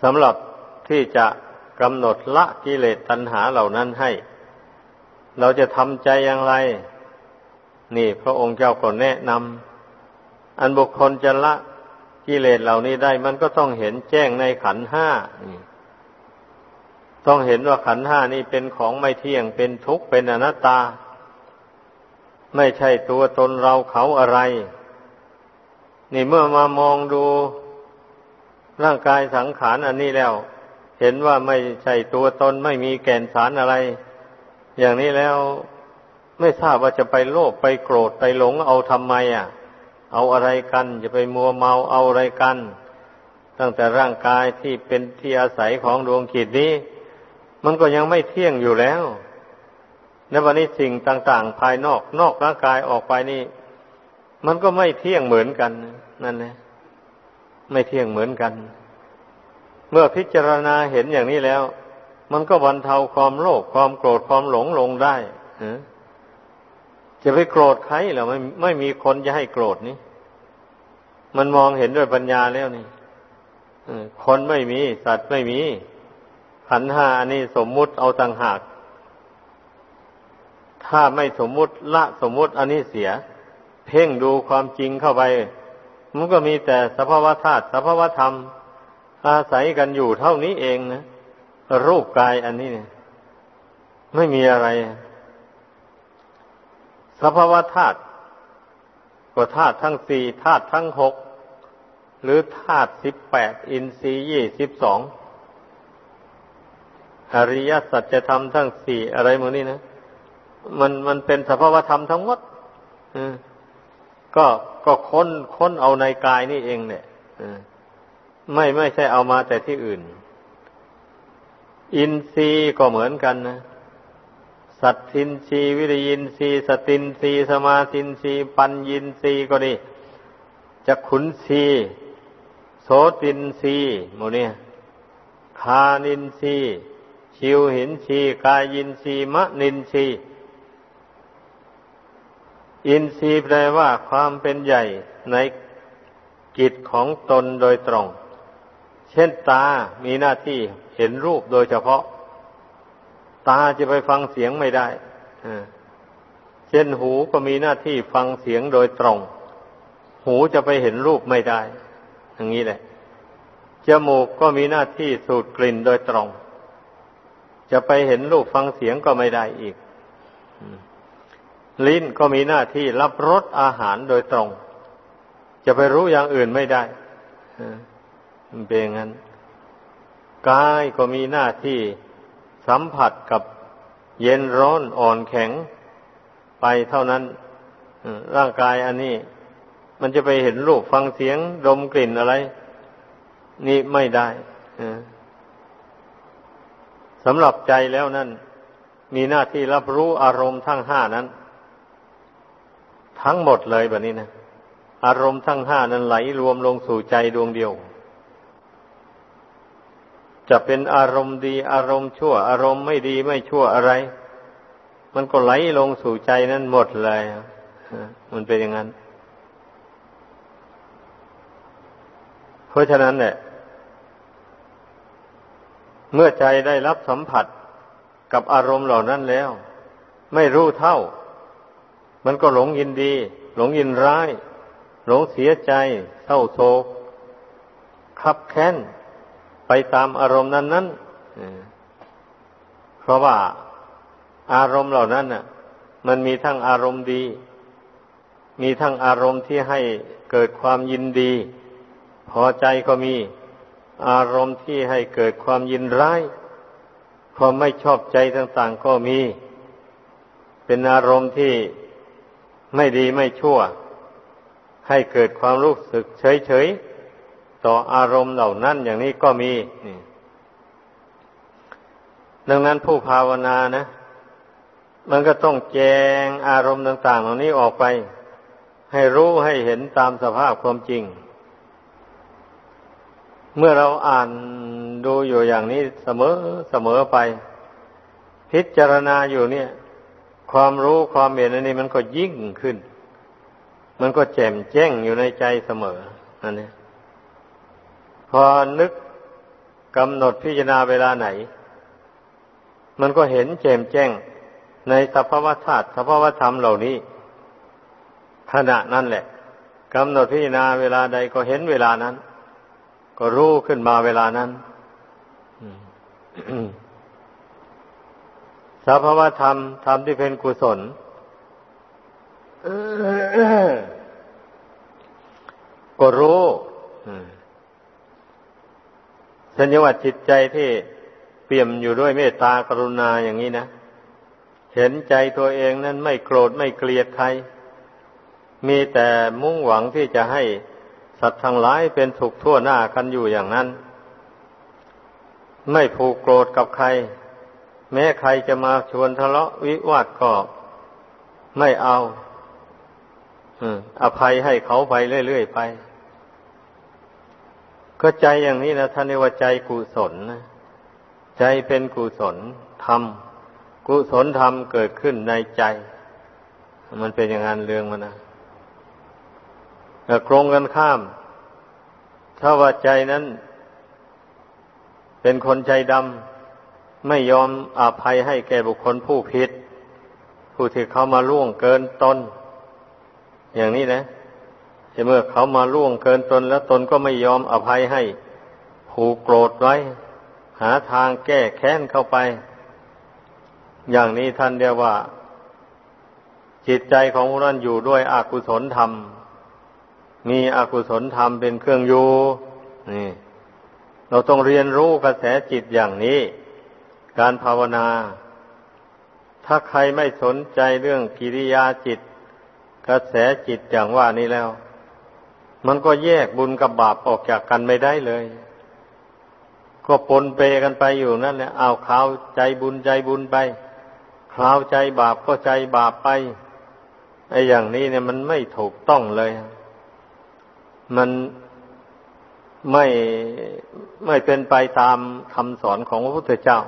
สำหรับที่จะกำหนดละกิเลสตัณหาเหล่านั้นให้ เราจะทำใจอย่างไร นี่พระองค์เจ้าก็แนะนำอันบุคคลจะละกิเลสเหล่านี้ได้ มันก็ต้องเห็นแจ้งในขันห้าต้องเห็นว่าขันห้านี้เป็นของไม่เที่ยงเป็นทุกข์เป็นอนัตตา ไม่ใช่ตัวตนเราเขาอะไร นี่เมื่อมามองดูร่างกายสังขารอันนี้แล้ว เห็นว่าไม่ใช่ตัวตนไม่มีแก่นสารอะไร อย่างนี้แล้วไม่ทราบว่าจะไปโลภไปโกรธไปหลงเอาทำไมอะ เอาอะไรกันจะไปมัวเมาเอาอะไรกัน ตั้งแต่ร่างกายที่เป็นที่อาศัยของดวงขีดนี้ มันก็ยังไม่เที่ยงอยู่แล้วในวันนี้สิ่งต่าง ๆ ภายนอกนอกร่างกายออกไปนี่ มันก็ไม่เที่ยงเหมือนกันนั่นนะไม่เที่ยงเหมือนกัน เมื่อพิจารณาเห็นอย่างนี้แล้ว มันก็บรรเทาความโลภความโกรธความหลงลงได้จะไปโกรธใครหรอไม่ไม่มีคนจะให้โกรธนี่มันมองเห็นด้วยปัญญาแล้วนี่คนไม่มี สัตว์ไม่มีขันห้าอันนี้สมมุติเอาต่างหาก ถ้าไม่สมมุติละสมมุติอันนี้เสีย เพ่งดูความจริงเข้าไป มันก็มีแต่สภาวธาตุสภาวธรรม อาศัยกันอยู่เท่านี้เองนะรูปกายอันนี้เนี่ย ไม่มีอะไร สภาวธาตุก็ธาตุทั้งสี่ธาตุทั้งหกหรือธาตุสิบแปดอินทรีย์ยี่สิบสองอริยสัจธรรมทั้งสี่อะไรหมดนี่นะมันมันเป็นสภาวธรรมทั้งหมด ก็ก็ค้นค้นเอาในกายนี่เองเนี่ยไม่ไม่ใช่เอามาแต่ที่อื่น อินทรีย์ก็เหมือนกันนะ สัตทินทรีย์วิริยินทรีย์สตินทรีย์สมาธินทรีย์ปัญญินทรีย์ก็ดีจักขุนทรีย์โสตินทรีย์โมเนี่ยฆานินทรีย์ชิวหินทรีย์กายินทรีย์มนินทรีย์ อินทรีย์แปลว่าความเป็นใหญ่ในกิจของตนโดยตรง เช่นตามีหน้าที่เห็นรูปโดยเฉพาะ ตาจะไปฟังเสียงไม่ได้เช่นหูก็มีหน้าที่ฟังเสียงโดยตรง หูจะไปเห็นรูปไม่ได้ อย่างนี้แหละ จมูกก็มีหน้าที่สูดกลิ่นโดยตรง จะไปเห็นรูปฟังเสียงก็ไม่ได้อีก ลิ้นก็มีหน้าที่รับรสอาหารโดยตรง จะไปรู้อย่างอื่นไม่ได้มันเป็นงั้นกายก็มีหน้าที่สัมผัสกับเย็นร้อนอ่อนแข็งไปเท่านั้นร่างกายอันนี้ มันจะไปเห็นรูปฟังเสียงดมกลิ่นอะไร นี่ไม่ได้สำหรับใจแล้วนั่น มีหน้าที่รับรู้อารมณ์ทั้งห้านั้น ทั้งหมดเลยแบบนี้นะ อารมณ์ทั้งห้านั้นไหลรวมลงสู่ใจดวงเดียว จะเป็นอารมณ์ดีอารมณ์ชั่ว อารมณ์ไม่ดีไม่ชั่วอะไร มันก็ไหลลงสู่ใจนั้นหมดเลยมันเป็นอย่างนั้น เพราะฉะนั้นเนี่ยเมื่อใจได้รับสัมผัสกับอารมณ์เหล่านั้นแล้ว ไม่รู้เท่า มันก็หลงยินดี หลงยินร้าย หลงเสียใจ เศร้าโศกขับแค้นไปตามอารมณ์นั้นนั้นเพราะว่าอารมณ์เหล่านั้นน่ะ มันมีทั้งอารมณ์ดี มีทั้งอารมณ์ที่ให้เกิดความยินดี พอใจก็มี อารมณ์ที่ให้เกิดความยินร้าย ความไม่ชอบใจต่าง ๆ ก็มี เป็นอารมณ์ที่ ไม่ดีไม่ชั่ว ให้เกิดความรู้สึกเฉยๆ ต่ออารมณ์เหล่านั้นอย่างนี้ก็มีดังนั้นผู้ภาวนานะ มันก็ต้องแจงอารมณ์ต่าง ๆ เหล่านี้ออกไป ให้รู้ให้เห็นตามสภาพความจริง เมื่อเราอ่านดูอยู่อย่างนี้เสมอเสมอไป พิจารณาอยู่เนี่ย ความรู้ความเห็นอันนี้มันก็ยิ่งขึ้น มันก็แจ่มแจ้งอยู่ในใจเสมออันนี้พอนึกกำหนดพิจารณาเวลาไหน มันก็เห็นแจ่มแจ้งในสภาวธาตุสภาวธรรมเหล่านี้ ขณะนั้นแหละกำหนดพิจารณาเวลาใดก็เห็นเวลานั้น ก็รู้ขึ้นมาเวลานั้น สภาวธรรมธรรมที่เป็นกุศลก็รู้สัญญาจิตใจที่เปี่ยมอยู่ด้วยเมตตากรุณาอย่างนี้นะ เห็นใจตัวเองนั้นไม่โกรธไม่เกลียดใคร มีแต่มุ่งหวังที่จะให้สัตว์ทั้งหลายเป็นสุขทั่วหน้ากันอยู่อย่างนั้น ไม่ผูกโกรธกับใคร แม้ใครจะมาชวนทะเลาะวิวาทก็ไม่เอาอภัยให้เขาไปเรื่อยๆไป ก็ใจอย่างนี้นะท่านเรียกว่าใจกุศลนะใจเป็นกุศลธรรม กุศลธรรมเกิดขึ้นในใจ มันเป็นอย่างนั้นเรื่องมันนะกรงกันข้าม ถ้าว่าใจนั้น เป็นคนใจดำ ไม่ยอมอภัยให้แก่บุคคลผู้ผิด ผู้ที่เขามาล่วงเกินตนอย่างนี้นะเมื่อเขามาล่วงเกินตนแล้วตนก็ไม่ยอมอภัยให้ผูกโกรธไว้ หาทางแก้แค้นเข้าไป อย่างนี้ท่านเรียกว่า จิตใจของผู้นั้นอยู่ด้วยอกุศลธรรม มีอกุศลธรรมเป็นเครื่องอยู่นี่เราต้องเรียนรู้กระแสจิตอย่างนี้ การภาวนา ถ้าใครไม่สนใจเรื่องกิริยาจิต กระแสจิตอย่างว่านี้แล้ว มันก็แยกบุญกับบาปออกจากกันไม่ได้เลย ก็ปนเปกันไปอยู่นั่นแหละเอาข่าวใจบุญใจบุญไปคราวใจบาปก็ใจบาปไปไอ้อย่างนี้เนี่ยมันไม่ถูกต้องเลย มันไม่ไม่เป็นไปตามคำสอนของพระพุทธเจ้า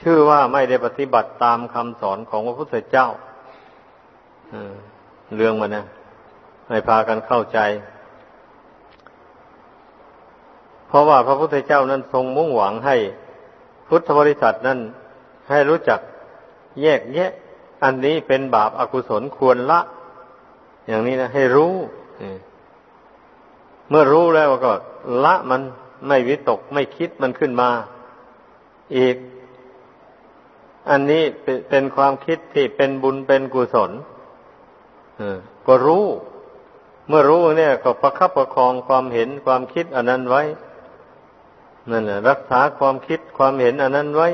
ชื่อว่าไม่ได้ปฏิบัติตามคำสอนของพระพุทธเจ้าเรื่องมันนะให้พากันเข้าใจ เพราะว่าพระพุทธเจ้านั้นทรงมุ่งหวังให้พุทธบริษัทนั้นให้รู้จักแยกแยะ อันนี้เป็นบาปอากุศลควรละ อย่างนี้นะให้รู้เมื่อรู้แล้วก็ละมันไม่วิตกไม่คิดมันขึ้นมา อีก อันนี้เป็นความคิดที่เป็นบุญเป็นกุศลก็รู้ เมื่อรู้เนี่ย ก็ประคับประคองความเห็นความคิดอันนั้นไว้นั่นแหละรักษาความคิดความเห็นอันนั้นไว้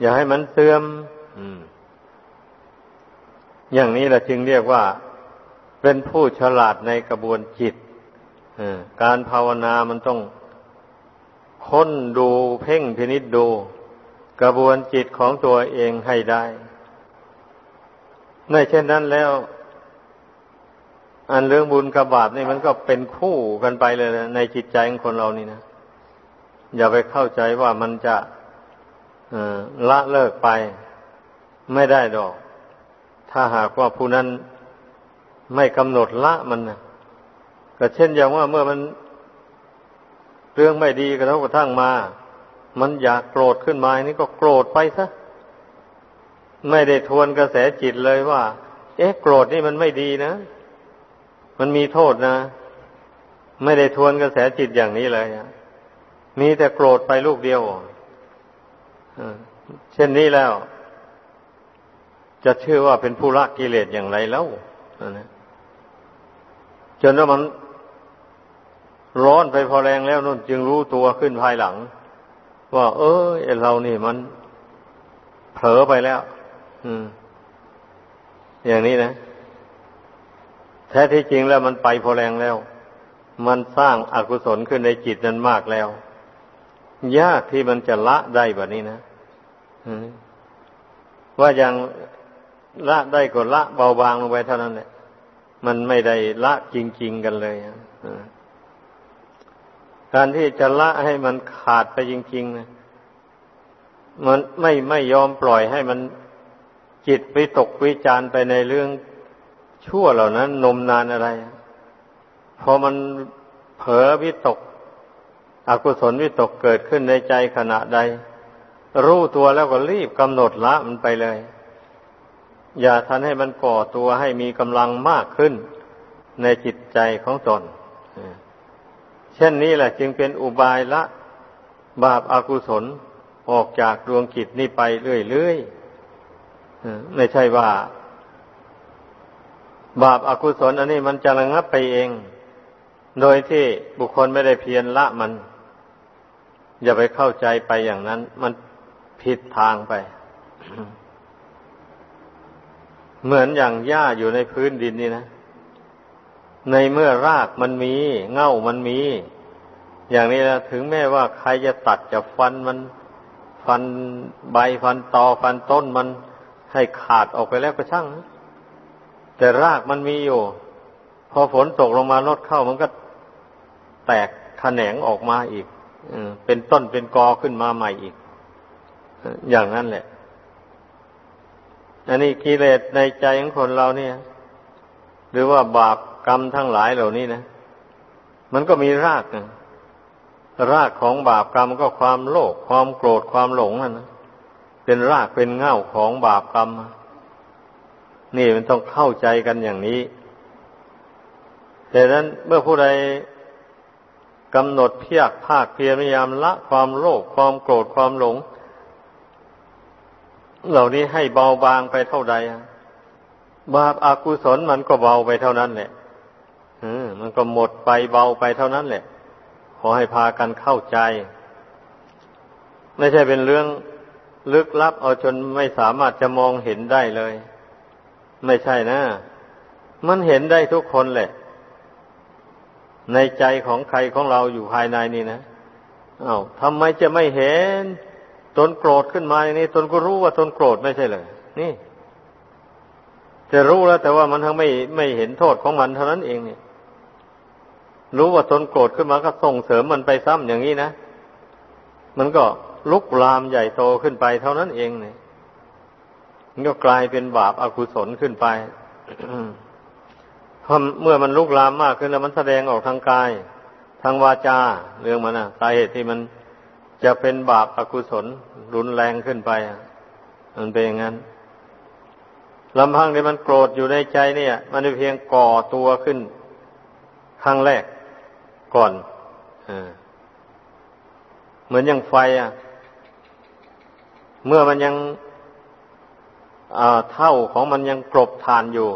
อย่าให้มันเสื่อมอย่างนี้แหละจึงเรียกว่า เป็นผู้ฉลาดในกระบวนจิตการภาวนามันต้องค้นดูเพ่งพินิษดู กระบวนจิตของตัวเองให้ได้ในเช่นนั้นแล้ว อันเรื่องบุญกับบาปนี่มันก็เป็นคู่กันไปเลยนะในจิตใจของคนเรานี่นะอย่าไปเข้าใจว่ามันจะละเลิกไปไม่ได้ดอก ถ้าหากว่าผู้นั้นไม่กำหนดละมันนะก็เช่นอย่างว่าเมื่อมันเรื่องไม่ดีกระทบกระทั่งมา มันอยากโกรธขึ้นมานี่ก็โกรธไปซะไม่ได้ทวนกระแสจิตเลยว่า เอ๊ะโกรธนี่มันไม่ดีนะ มันมีโทษนะ ไม่ได้ทวนกระแสจิตอย่างนี้เลยมีแต่โกรธไปลูกเดียวเช่นนี้แล้ว จะชื่อว่าเป็นผู้ละกิเลสอย่างไรแล้วจนว่ามันร้อนไปพอแรงแล้วนู่นจึงรู้ตัวขึ้นภายหลัง ว่า เออเรานี่มันเผลอไปแล้ว อืม อย่างนี้นะ แท้ที่จริงแล้วมันไปพอแรงแล้ว มันสร้างอากุศลขึ้นในจิตนั้นมากแล้ว ยากที่มันจะละได้แบบนี้นะว่าอย่างละได้ก็ละเบาบางลงไปเท่านั้นแหละมันไม่ได้ละจริง ๆ กันเลย การที่จะละให้มันขาดไปจริงๆนะมันไม่ไม่ยอมปล่อยให้มันจิตวิตกวิจารไปในเรื่องชั่วเหล่านั้น นมนานอะไร พอมันเผลอวิตก อกุศลวิตกเกิดขึ้นในใจขณะใด รู้ตัวแล้วก็รีบกำหนดละมันไปเลย อย่าทันให้มันก่อตัวให้มีกำลังมากขึ้นในจิตใจของตน เช่นนี้แหละจึงเป็นอุบายละบาปอากุศลออกจากดวงจิตนี้ไปเรื่อยๆไม่ใช่ว่า บาปอากุศลอันนี้มันจะระงับไปเอง โดยที่บุคคลไม่ได้เพียรละมัน อย่าไปเข้าใจไปอย่างนั้น มันผิดทางไป เหมือนอย่างหญ้าอยู่ในพื้นดินนี่นะ ในเมื่อรากมันมี เง่ามันมี อย่างนี้นะถึงแม้ว่าใครจะตัดจะฟันมัน ฟันใบฟันตอฟันต้นมันให้ขาดออกไปแล้วก็ช่างแต่รากมันมีอยู่ พอฝนตกลงมาลดเข้ามันก็แตกแขนงออกมาอีกเป็นต้นเป็นกอขึ้นมาใหม่อีก อย่างนั้นแหละ อันนี้กิเลสในใจของคนเราเนี่ย หรือว่าบาป กรรมทั้งหลายเหล่านี้นะ มันก็มีรากนะรากของบาปกรรมก็ความโลภความโกรธความหลงนั่นนะเป็นรากเป็นเง่าของบาปกรรม นี่มันต้องเข้าใจกันอย่างนี้แต่นั้นเมื่อผู้ใดกำหนดเพียกภาคเพียรพยายามละความโลภความโกรธความหลง เหล่านี้ให้เบาบางไปเท่าใดบาปอากุศลมันก็เบาไปเท่านั้นแหละ มันก็หมดไปเบาไปเท่านั้นแหละ ขอให้พากันเข้าใจ ไม่ใช่เป็นเรื่องลึกลับเอาจนไม่สามารถจะมองเห็นได้เลย ไม่ใช่นะ มันเห็นได้ทุกคนแหละ ในใจของใครของเราอยู่ภายในนี่นะอา้าวทำไมจะไม่เห็น ตนโกรธขึ้นมาอย่างนี้ ตนก็รู้ว่าตนโกรธไม่ใช่เลยนี่ จะรู้แล้วแต่ว่ามันทั้งไม่ไม่เห็นโทษของมันเท่านั้นเองเนี่ย รู้ว่าตนโกรธขึ้นมาก็ส่งเสริมมันไปซ้ำอย่างนี้นะ มันก็ลุกลามใหญ่โตขึ้นไปเท่านั้นเองเนี่ยมันก็กลายเป็นบาปอากุศลขึ้นไปพอเมื่อมันลุกลามมากขึ้นแล้วมันแสดงออกทางกาย ทางวาจา เรื่องมันนะสาเหตุที่มันจะเป็นบาปอากุศลรุนแรงขึ้นไปมันเป็นอย่างนั้นลำพังที่มันโกรธอยู่ในใจเนี่ย มันเพียงก่อตัวขึ้นครั้งแรก ก่อนเหมือนอย่างไฟอะ เมื่อมันยังเท่าของมันยังกรบฐานอยู่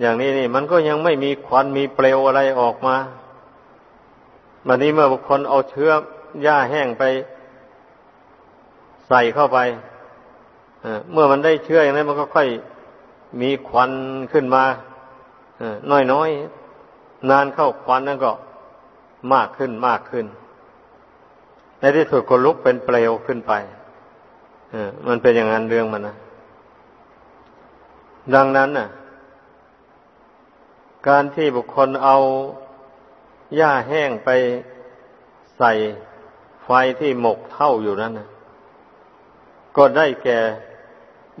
อย่างนี้นี่มันก็ยังไม่มีควันมีเปลวอะไรออกมาวันนี้เมื่อบุคคลเอาเชื้อหญ้าแห้งไป ใส่เข้าไปเมื่อมันได้เชื้ออย่างนั้นมันก็ค่อยมีควันขึ้นมาน้อยๆนานเข้าควันนั้นก็ มากขึ้นมากขึ้น ในที่สุดก็ลุกเป็นเปลวขึ้นไปมันเป็นอย่างนั้นเรื่องมันนะดังนั้นน่ะ การที่บุคคลเอาหญ้าแห้งไปใส่ไฟที่หมกเท่าอยู่นั้นนะก็ได้แก่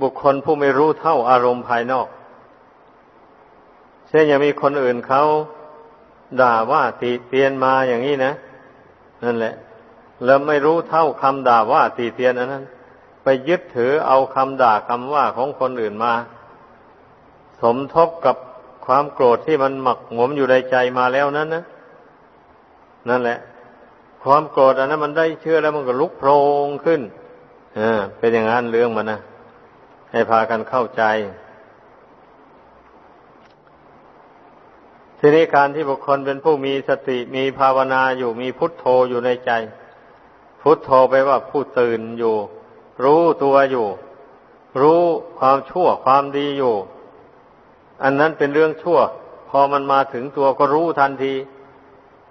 บุคคลผู้ไม่รู้เท่าอารมณ์ภายนอก เช่นอย่างมีคนอื่นเขา ด่าว่าตีเตียนมาอย่างนี้นะนั่นแหละ แล้วไม่รู้เท่าคำด่าว่าตีเตียนอันนั้น ไปยึดถือเอาคำด่าคำว่าของคนอื่นมา สมทบกับความโกรธที่มันหมักหมมอยู่ในใจมาแล้วนั้นนะนั่นแหละ ความโกรธอันนั้นมันได้เชื่อแล้วมันก็ลุกโพรงขึ้นอ่าเป็นอย่างนั้นเรื่องมันนะให้พากันเข้าใจ ทีนี้การที่บุคคลเป็นผู้มีสติมีภาวนาอยู่มีพุทโธอยู่ในใจ พุทโธไปว่าผู้ตื่นอยู่ รู้ตัวอยู่ รู้ความชั่วความดีอยู่ อันนั้นเป็นเรื่องชั่ว พอมันมาถึงตัวก็รู้ทันที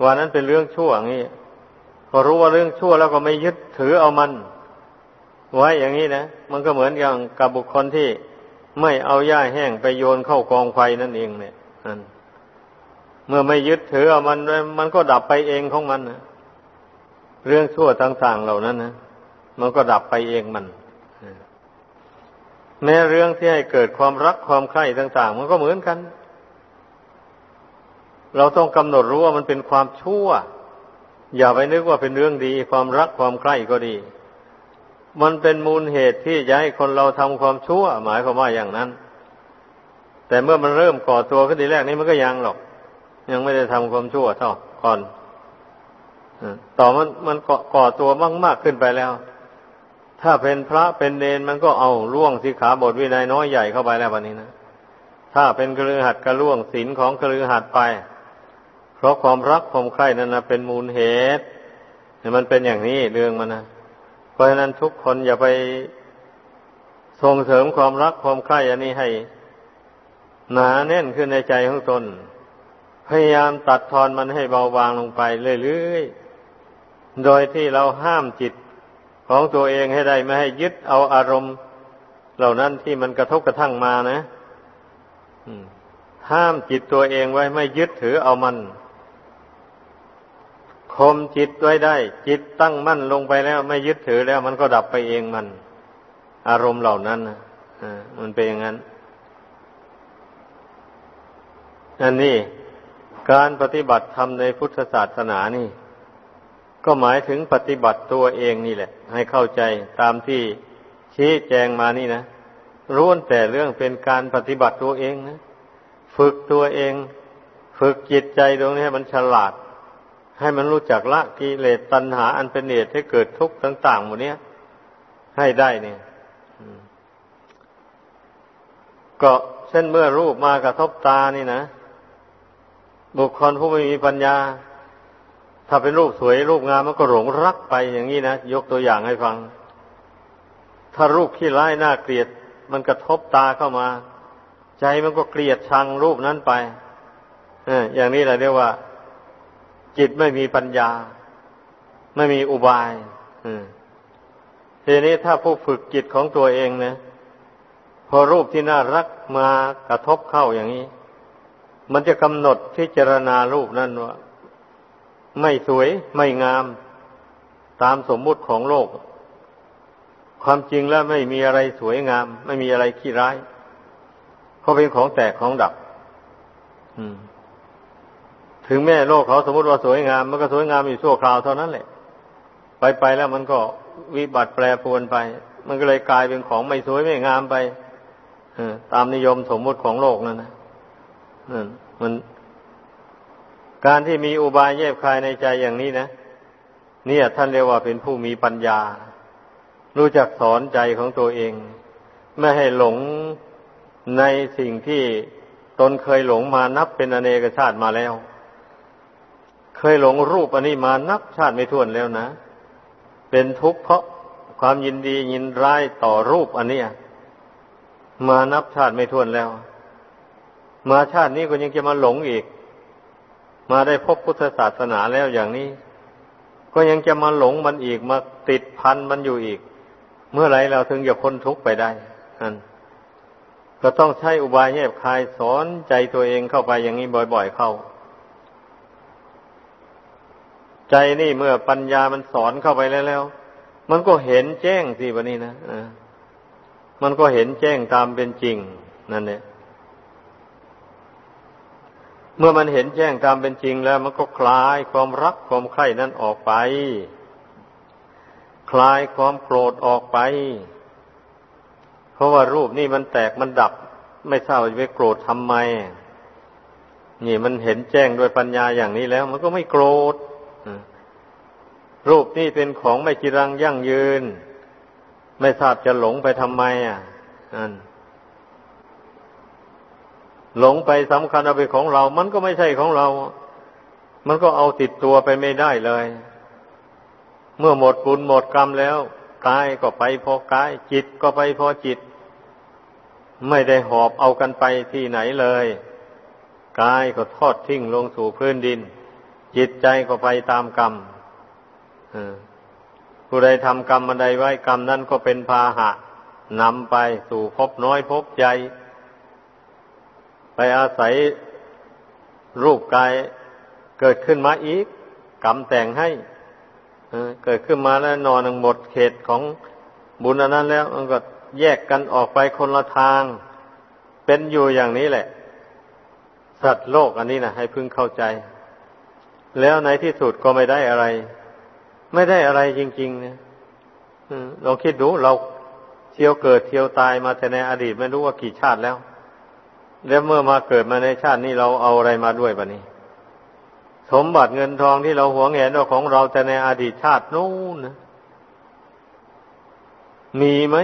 ว่านั้นเป็นเรื่องชั่วอย่างนี้พอรู้ว่าเรื่องชั่วแล้วก็ไม่ยึดถือเอามัน ไว้อย่างนี้นะมันก็เหมือนอย่างกับบุคคลที่ไม่เอาหญ้าแห้งไปโยนเข้ากองไฟนั่นเองเนี่ยอัน เมื่อไม่ยึดถือเอามันมันก็ดับไปเองของมันนะเรื่องชั่วต่างๆเหล่านั้นนะมันก็ดับไปเองมันแม้เรื่องที่ให้เกิดความรักความใคร่ต่าง ๆ มันก็เหมือนกัน เราต้องกำหนดรู้ว่ามันเป็นความชั่ว อย่าไปนึกว่าเป็นเรื่องดี ความรักความใคร่ก็ดี มันเป็นมูลเหตุที่จะให้คนเราทำความชั่ว หมายความว่าอย่างนั้น แต่เมื่อมันเริ่มก่อตัวขึ้นทีแรกนี้มันก็ยังหรอก ยังไม่ได้ทำความชั่วเท่าก่อนต่อมันมันก่อตัวมากมากขึ้นไปแล้ว ถ้าเป็นพระเป็นเนนมันก็เอาล่วงสิขาบทวินัยน้อยใหญ่เข้าไปแล้ววันนี้นะถ้าเป็นกลือหัดกระล่วงศีลของกลือหัดไป เพราะความรักความใคร่นั้นนะเป็นมูลเหตุมันเป็นอย่างนี้เรื่องมันนะเพราะฉะนั้นทุกคนอย่าไปส่งเสริมความรักความใคร่อันนี้ให้ หนาแน่นขึ้นในใจของตน พยายามตัดทอนมันให้เบาบางลงไปเรื่อยๆ โดยที่เราห้ามจิตของตัวเองให้ได้ไม่ให้ยึดเอาอารมณ์ เหล่านั้นที่มันกระทบกระทั่งมานะห้ามจิตตัวเองไว้ไม่ยึดถือเอามันข่มจิตไว้ได้ จิตตั้งมั่นลงไปแล้ว ไม่ยึดถือแล้ว มันก็ดับไปเองมัน อารมณ์เหล่านั้นนะมันเป็นอย่างนั้น อันนี้ การปฏิบัติธรรมในพุทธศาสนานี่ ก็หมายถึงปฏิบัติตัวเองนี่แหละ ให้เข้าใจตามที่ชี้แจงมานี่นะร้วนแต่เรื่องเป็นการปฏิบัติตัวเองนะ ฝึกตัวเอง ฝึกจิตใจตรงนี้ให้มันฉลาด ให้มันรู้จักละกิเลสตัณหาอันเป็นเหตุให้เกิดทุกข์ต่างๆหมดเนี้ยให้ได้เนี่ยก็เช่นเมื่อรูปมากระทบตานี่นะ บุคคลผู้ไม่มีปัญญา ถ้าเป็นรูปสวยรูปงามมันก็หลงรักไปอย่างนี้นะยกตัวอย่างให้ฟัง ถ้ารูปขี้ร้ายน่าเกลียด มันกระทบตาเข้ามา ใจมันก็เกลียดชังรูปนั้นไปอย่างนี้แหละเรียกว่า จิตไม่มีปัญญา ไม่มีอุบายทีนี้ถ้าผู้ฝึกจิตของตัวเองนะพอรูปที่น่ารักมากระทบเข้าอย่างนี้ มันจะกำหนดพิจารณารูปนั้นว่าไม่สวยไม่งามตามสมมุติของโลก ความจริงแล้วไม่มีอะไรสวยงาม ไม่มีอะไรขี้ร้ายเพราะเป็นของแตกของดับอืมถึงแม่โลกเขาสมมติว่าสวยงาม มันก็สวยงามอยู่ชั่วคราวเท่านั้นแหละ ไปไปแล้วมันก็วิบัติแปรปรวนไป มันก็เลยกลายเป็นของไม่สวยไม่งามไปตามนิยมสมมุติของโลกนั่นนะ มัน การที่มีอุบายแยบคายในใจอย่างนี้นะเนี่ยท่านเรียกว่าเป็นผู้มีปัญญา รู้จักสอนใจของตัวเอง ไม่ให้หลงในสิ่งที่ตนเคยหลงมานับเป็นอเนกชาติมาแล้ว เคยหลงรูปอันนี้มานับชาติไม่ถ้วนแล้วนะ เป็นทุกข์เพราะความยินดียินร้ายต่อรูปอันเนี้ยมานับชาติไม่ถ้วนแล้ว มาชาตินี้ก็ยังจะมาหลงอีก มาได้พบพุทธศาสนาแล้วอย่างนี้ ก็ยังจะมาหลงมันอีกมาติดพันมันอยู่อีก เมื่อไรเราถึงจะพ้นทุกข์ไปได้อันก็ต้องใช้อุบายแยบคายสอนใจตัวเองเข้าไปอย่างนี้บ่อยๆเข้า ใจนี่เมื่อปัญญามันสอนเข้าไปแล้วแล้ว มันก็เห็นแจ้งสิวันนี้นะมันก็เห็นแจ้งตามเป็นจริง นั่นเนี่ย เมื่อมันเห็นแจ้งตามเป็นจริงแล้ว มันก็คลายความรักความใคร่นั้นออกไป คลายความโกรธออกไป เพราะว่ารูปนี่มันแตกมันดับ ไม่ทราบจะไปโกรธทำไม นี่มันเห็นแจ้งด้วยปัญญาอย่างนี้แล้ว มันก็ไม่โกรธรูปนี่เป็นของไม่จีรังยั่งยืน ไม่ทราบจะหลงไปทำไม อะอัน หลงไปสำคัญเอาเป็นของเรา มันก็ไม่ใช่ของเรา มันก็เอาติดตัวไปไม่ได้เลย เมื่อหมดบุญหมดกรรมแล้วกายก็ไปพอกาย จิตก็ไปพอจิต ไม่ได้หอบเอากันไปที่ไหนเลยกายก็ทอดทิ้งลงสู่พื้นดิน จิตใจก็ไปตามกรรมผู้ใดทำกรรมอันใดไว้กรรมนั้นก็เป็นพาหะนำไปสู่พบน้อยพบใหญ่ ไปอาศัยรูปกายเกิดขึ้นมาอีก กรรมแต่งให้เกิดขึ้นมาแล้วนอนหมดเขตของบุญอันนั้นแล้ว มันก็แยกกันออกไปคนละทาง เป็นอยู่อย่างนี้แหละ สัตว์โลกอันนี้นะให้พึงเข้าใจ แล้วในที่สุดก็ไม่ได้อะไร ไม่ได้อะไรจริงๆนะลองคิดดูเราเที่ยวเกิดเที่ยวตายมาแต่ในอดีตไม่รู้ว่ากี่ชาติแล้ว แล้วเมื่อมาเกิดมาในชาตินี้เราเอาอะไรมาด้วยบะนี้ สมบัติเงินทองที่เราหวงแหนว่าของเราแต่ในอดีตชาตินู้นนะมีไหม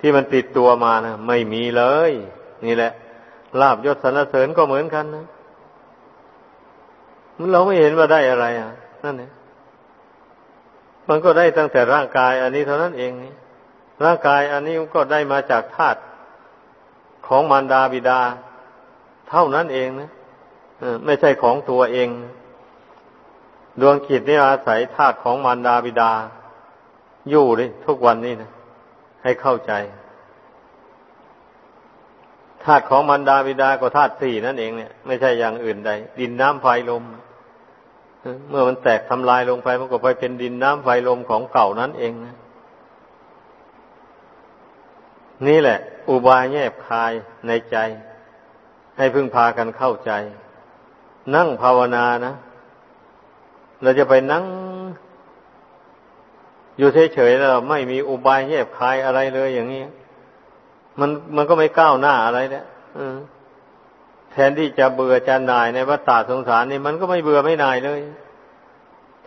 ที่มันติดตัวมานะไม่มีเลย นี่แหละลาบยศสรรเสริญก็เหมือนกันนะเราไม่เห็นว่าได้อะไร อะ นั่นเองมันก็ได้ตั้งแต่ร่างกาย อันนี้เท่านั้นเองนี่ร่างกายอันนี้ก็ได้มาจากธาตุ ของมารดาบิดา เท่านั้นเองนะไม่ใช่ของตัวเอง ดวงจิตนี่อาศัยธาตุของมารดาบิดา อยู่เลยทุกวันนี้นะให้เข้าใจธาตุของมารดาบิดาก็ธาตุสี่นั่นเองเนี่ยไม่ใช่อย่างอื่นใด ดินน้ำไฟลมเมื่อมันแตกทำลายลงไปมันก็ไปเป็นดินน้ำไฟลมของเก่านั่นเองนะ นี่แหละ อุบายแยบคายในใจ ให้พึ่งพากันเข้าใจ นั่งภาวนานะ เราจะไปนั่ง อยู่เฉยๆแล้วไม่มีอุบายแยบคายอะไรเลยอย่างนี้มันมันก็ไม่ก้าวหน้าอะไรเนี่ยแทนที่จะเบื่อจะหน่ายในวัฏฏสงสารนี่มันก็ไม่เบื่อไม่หน่ายเลย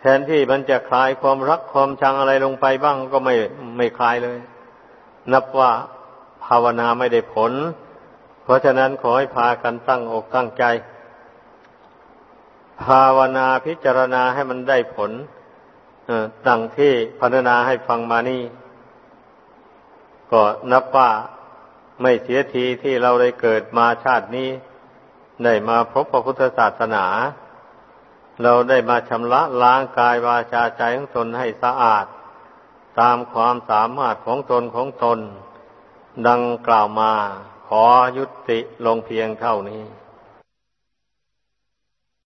แทนที่มันจะคลายความรักความชังอะไรลงไปบ้างก็ไม่ไม่คลายเลย นับว่าาวนาไม่ได้ผล เพราะฉะนั้นขอให้พากันตั้งอกตั้งใจ ภาวนาพิจารณาให้มันได้ผลดังที่พัฒนาให้ฟังมานี่ ก็นับว่าไม่เสียทีที่เราได้เกิดมาชาตินี้ ได้มาพบพระพุทธศาสนา เราได้มาชำระล้างกายวาจาใจของตนให้สะอาด ตามความสามารถของตนของตน ดังกล่าวมาขอยุติลงเพียงเท่านี้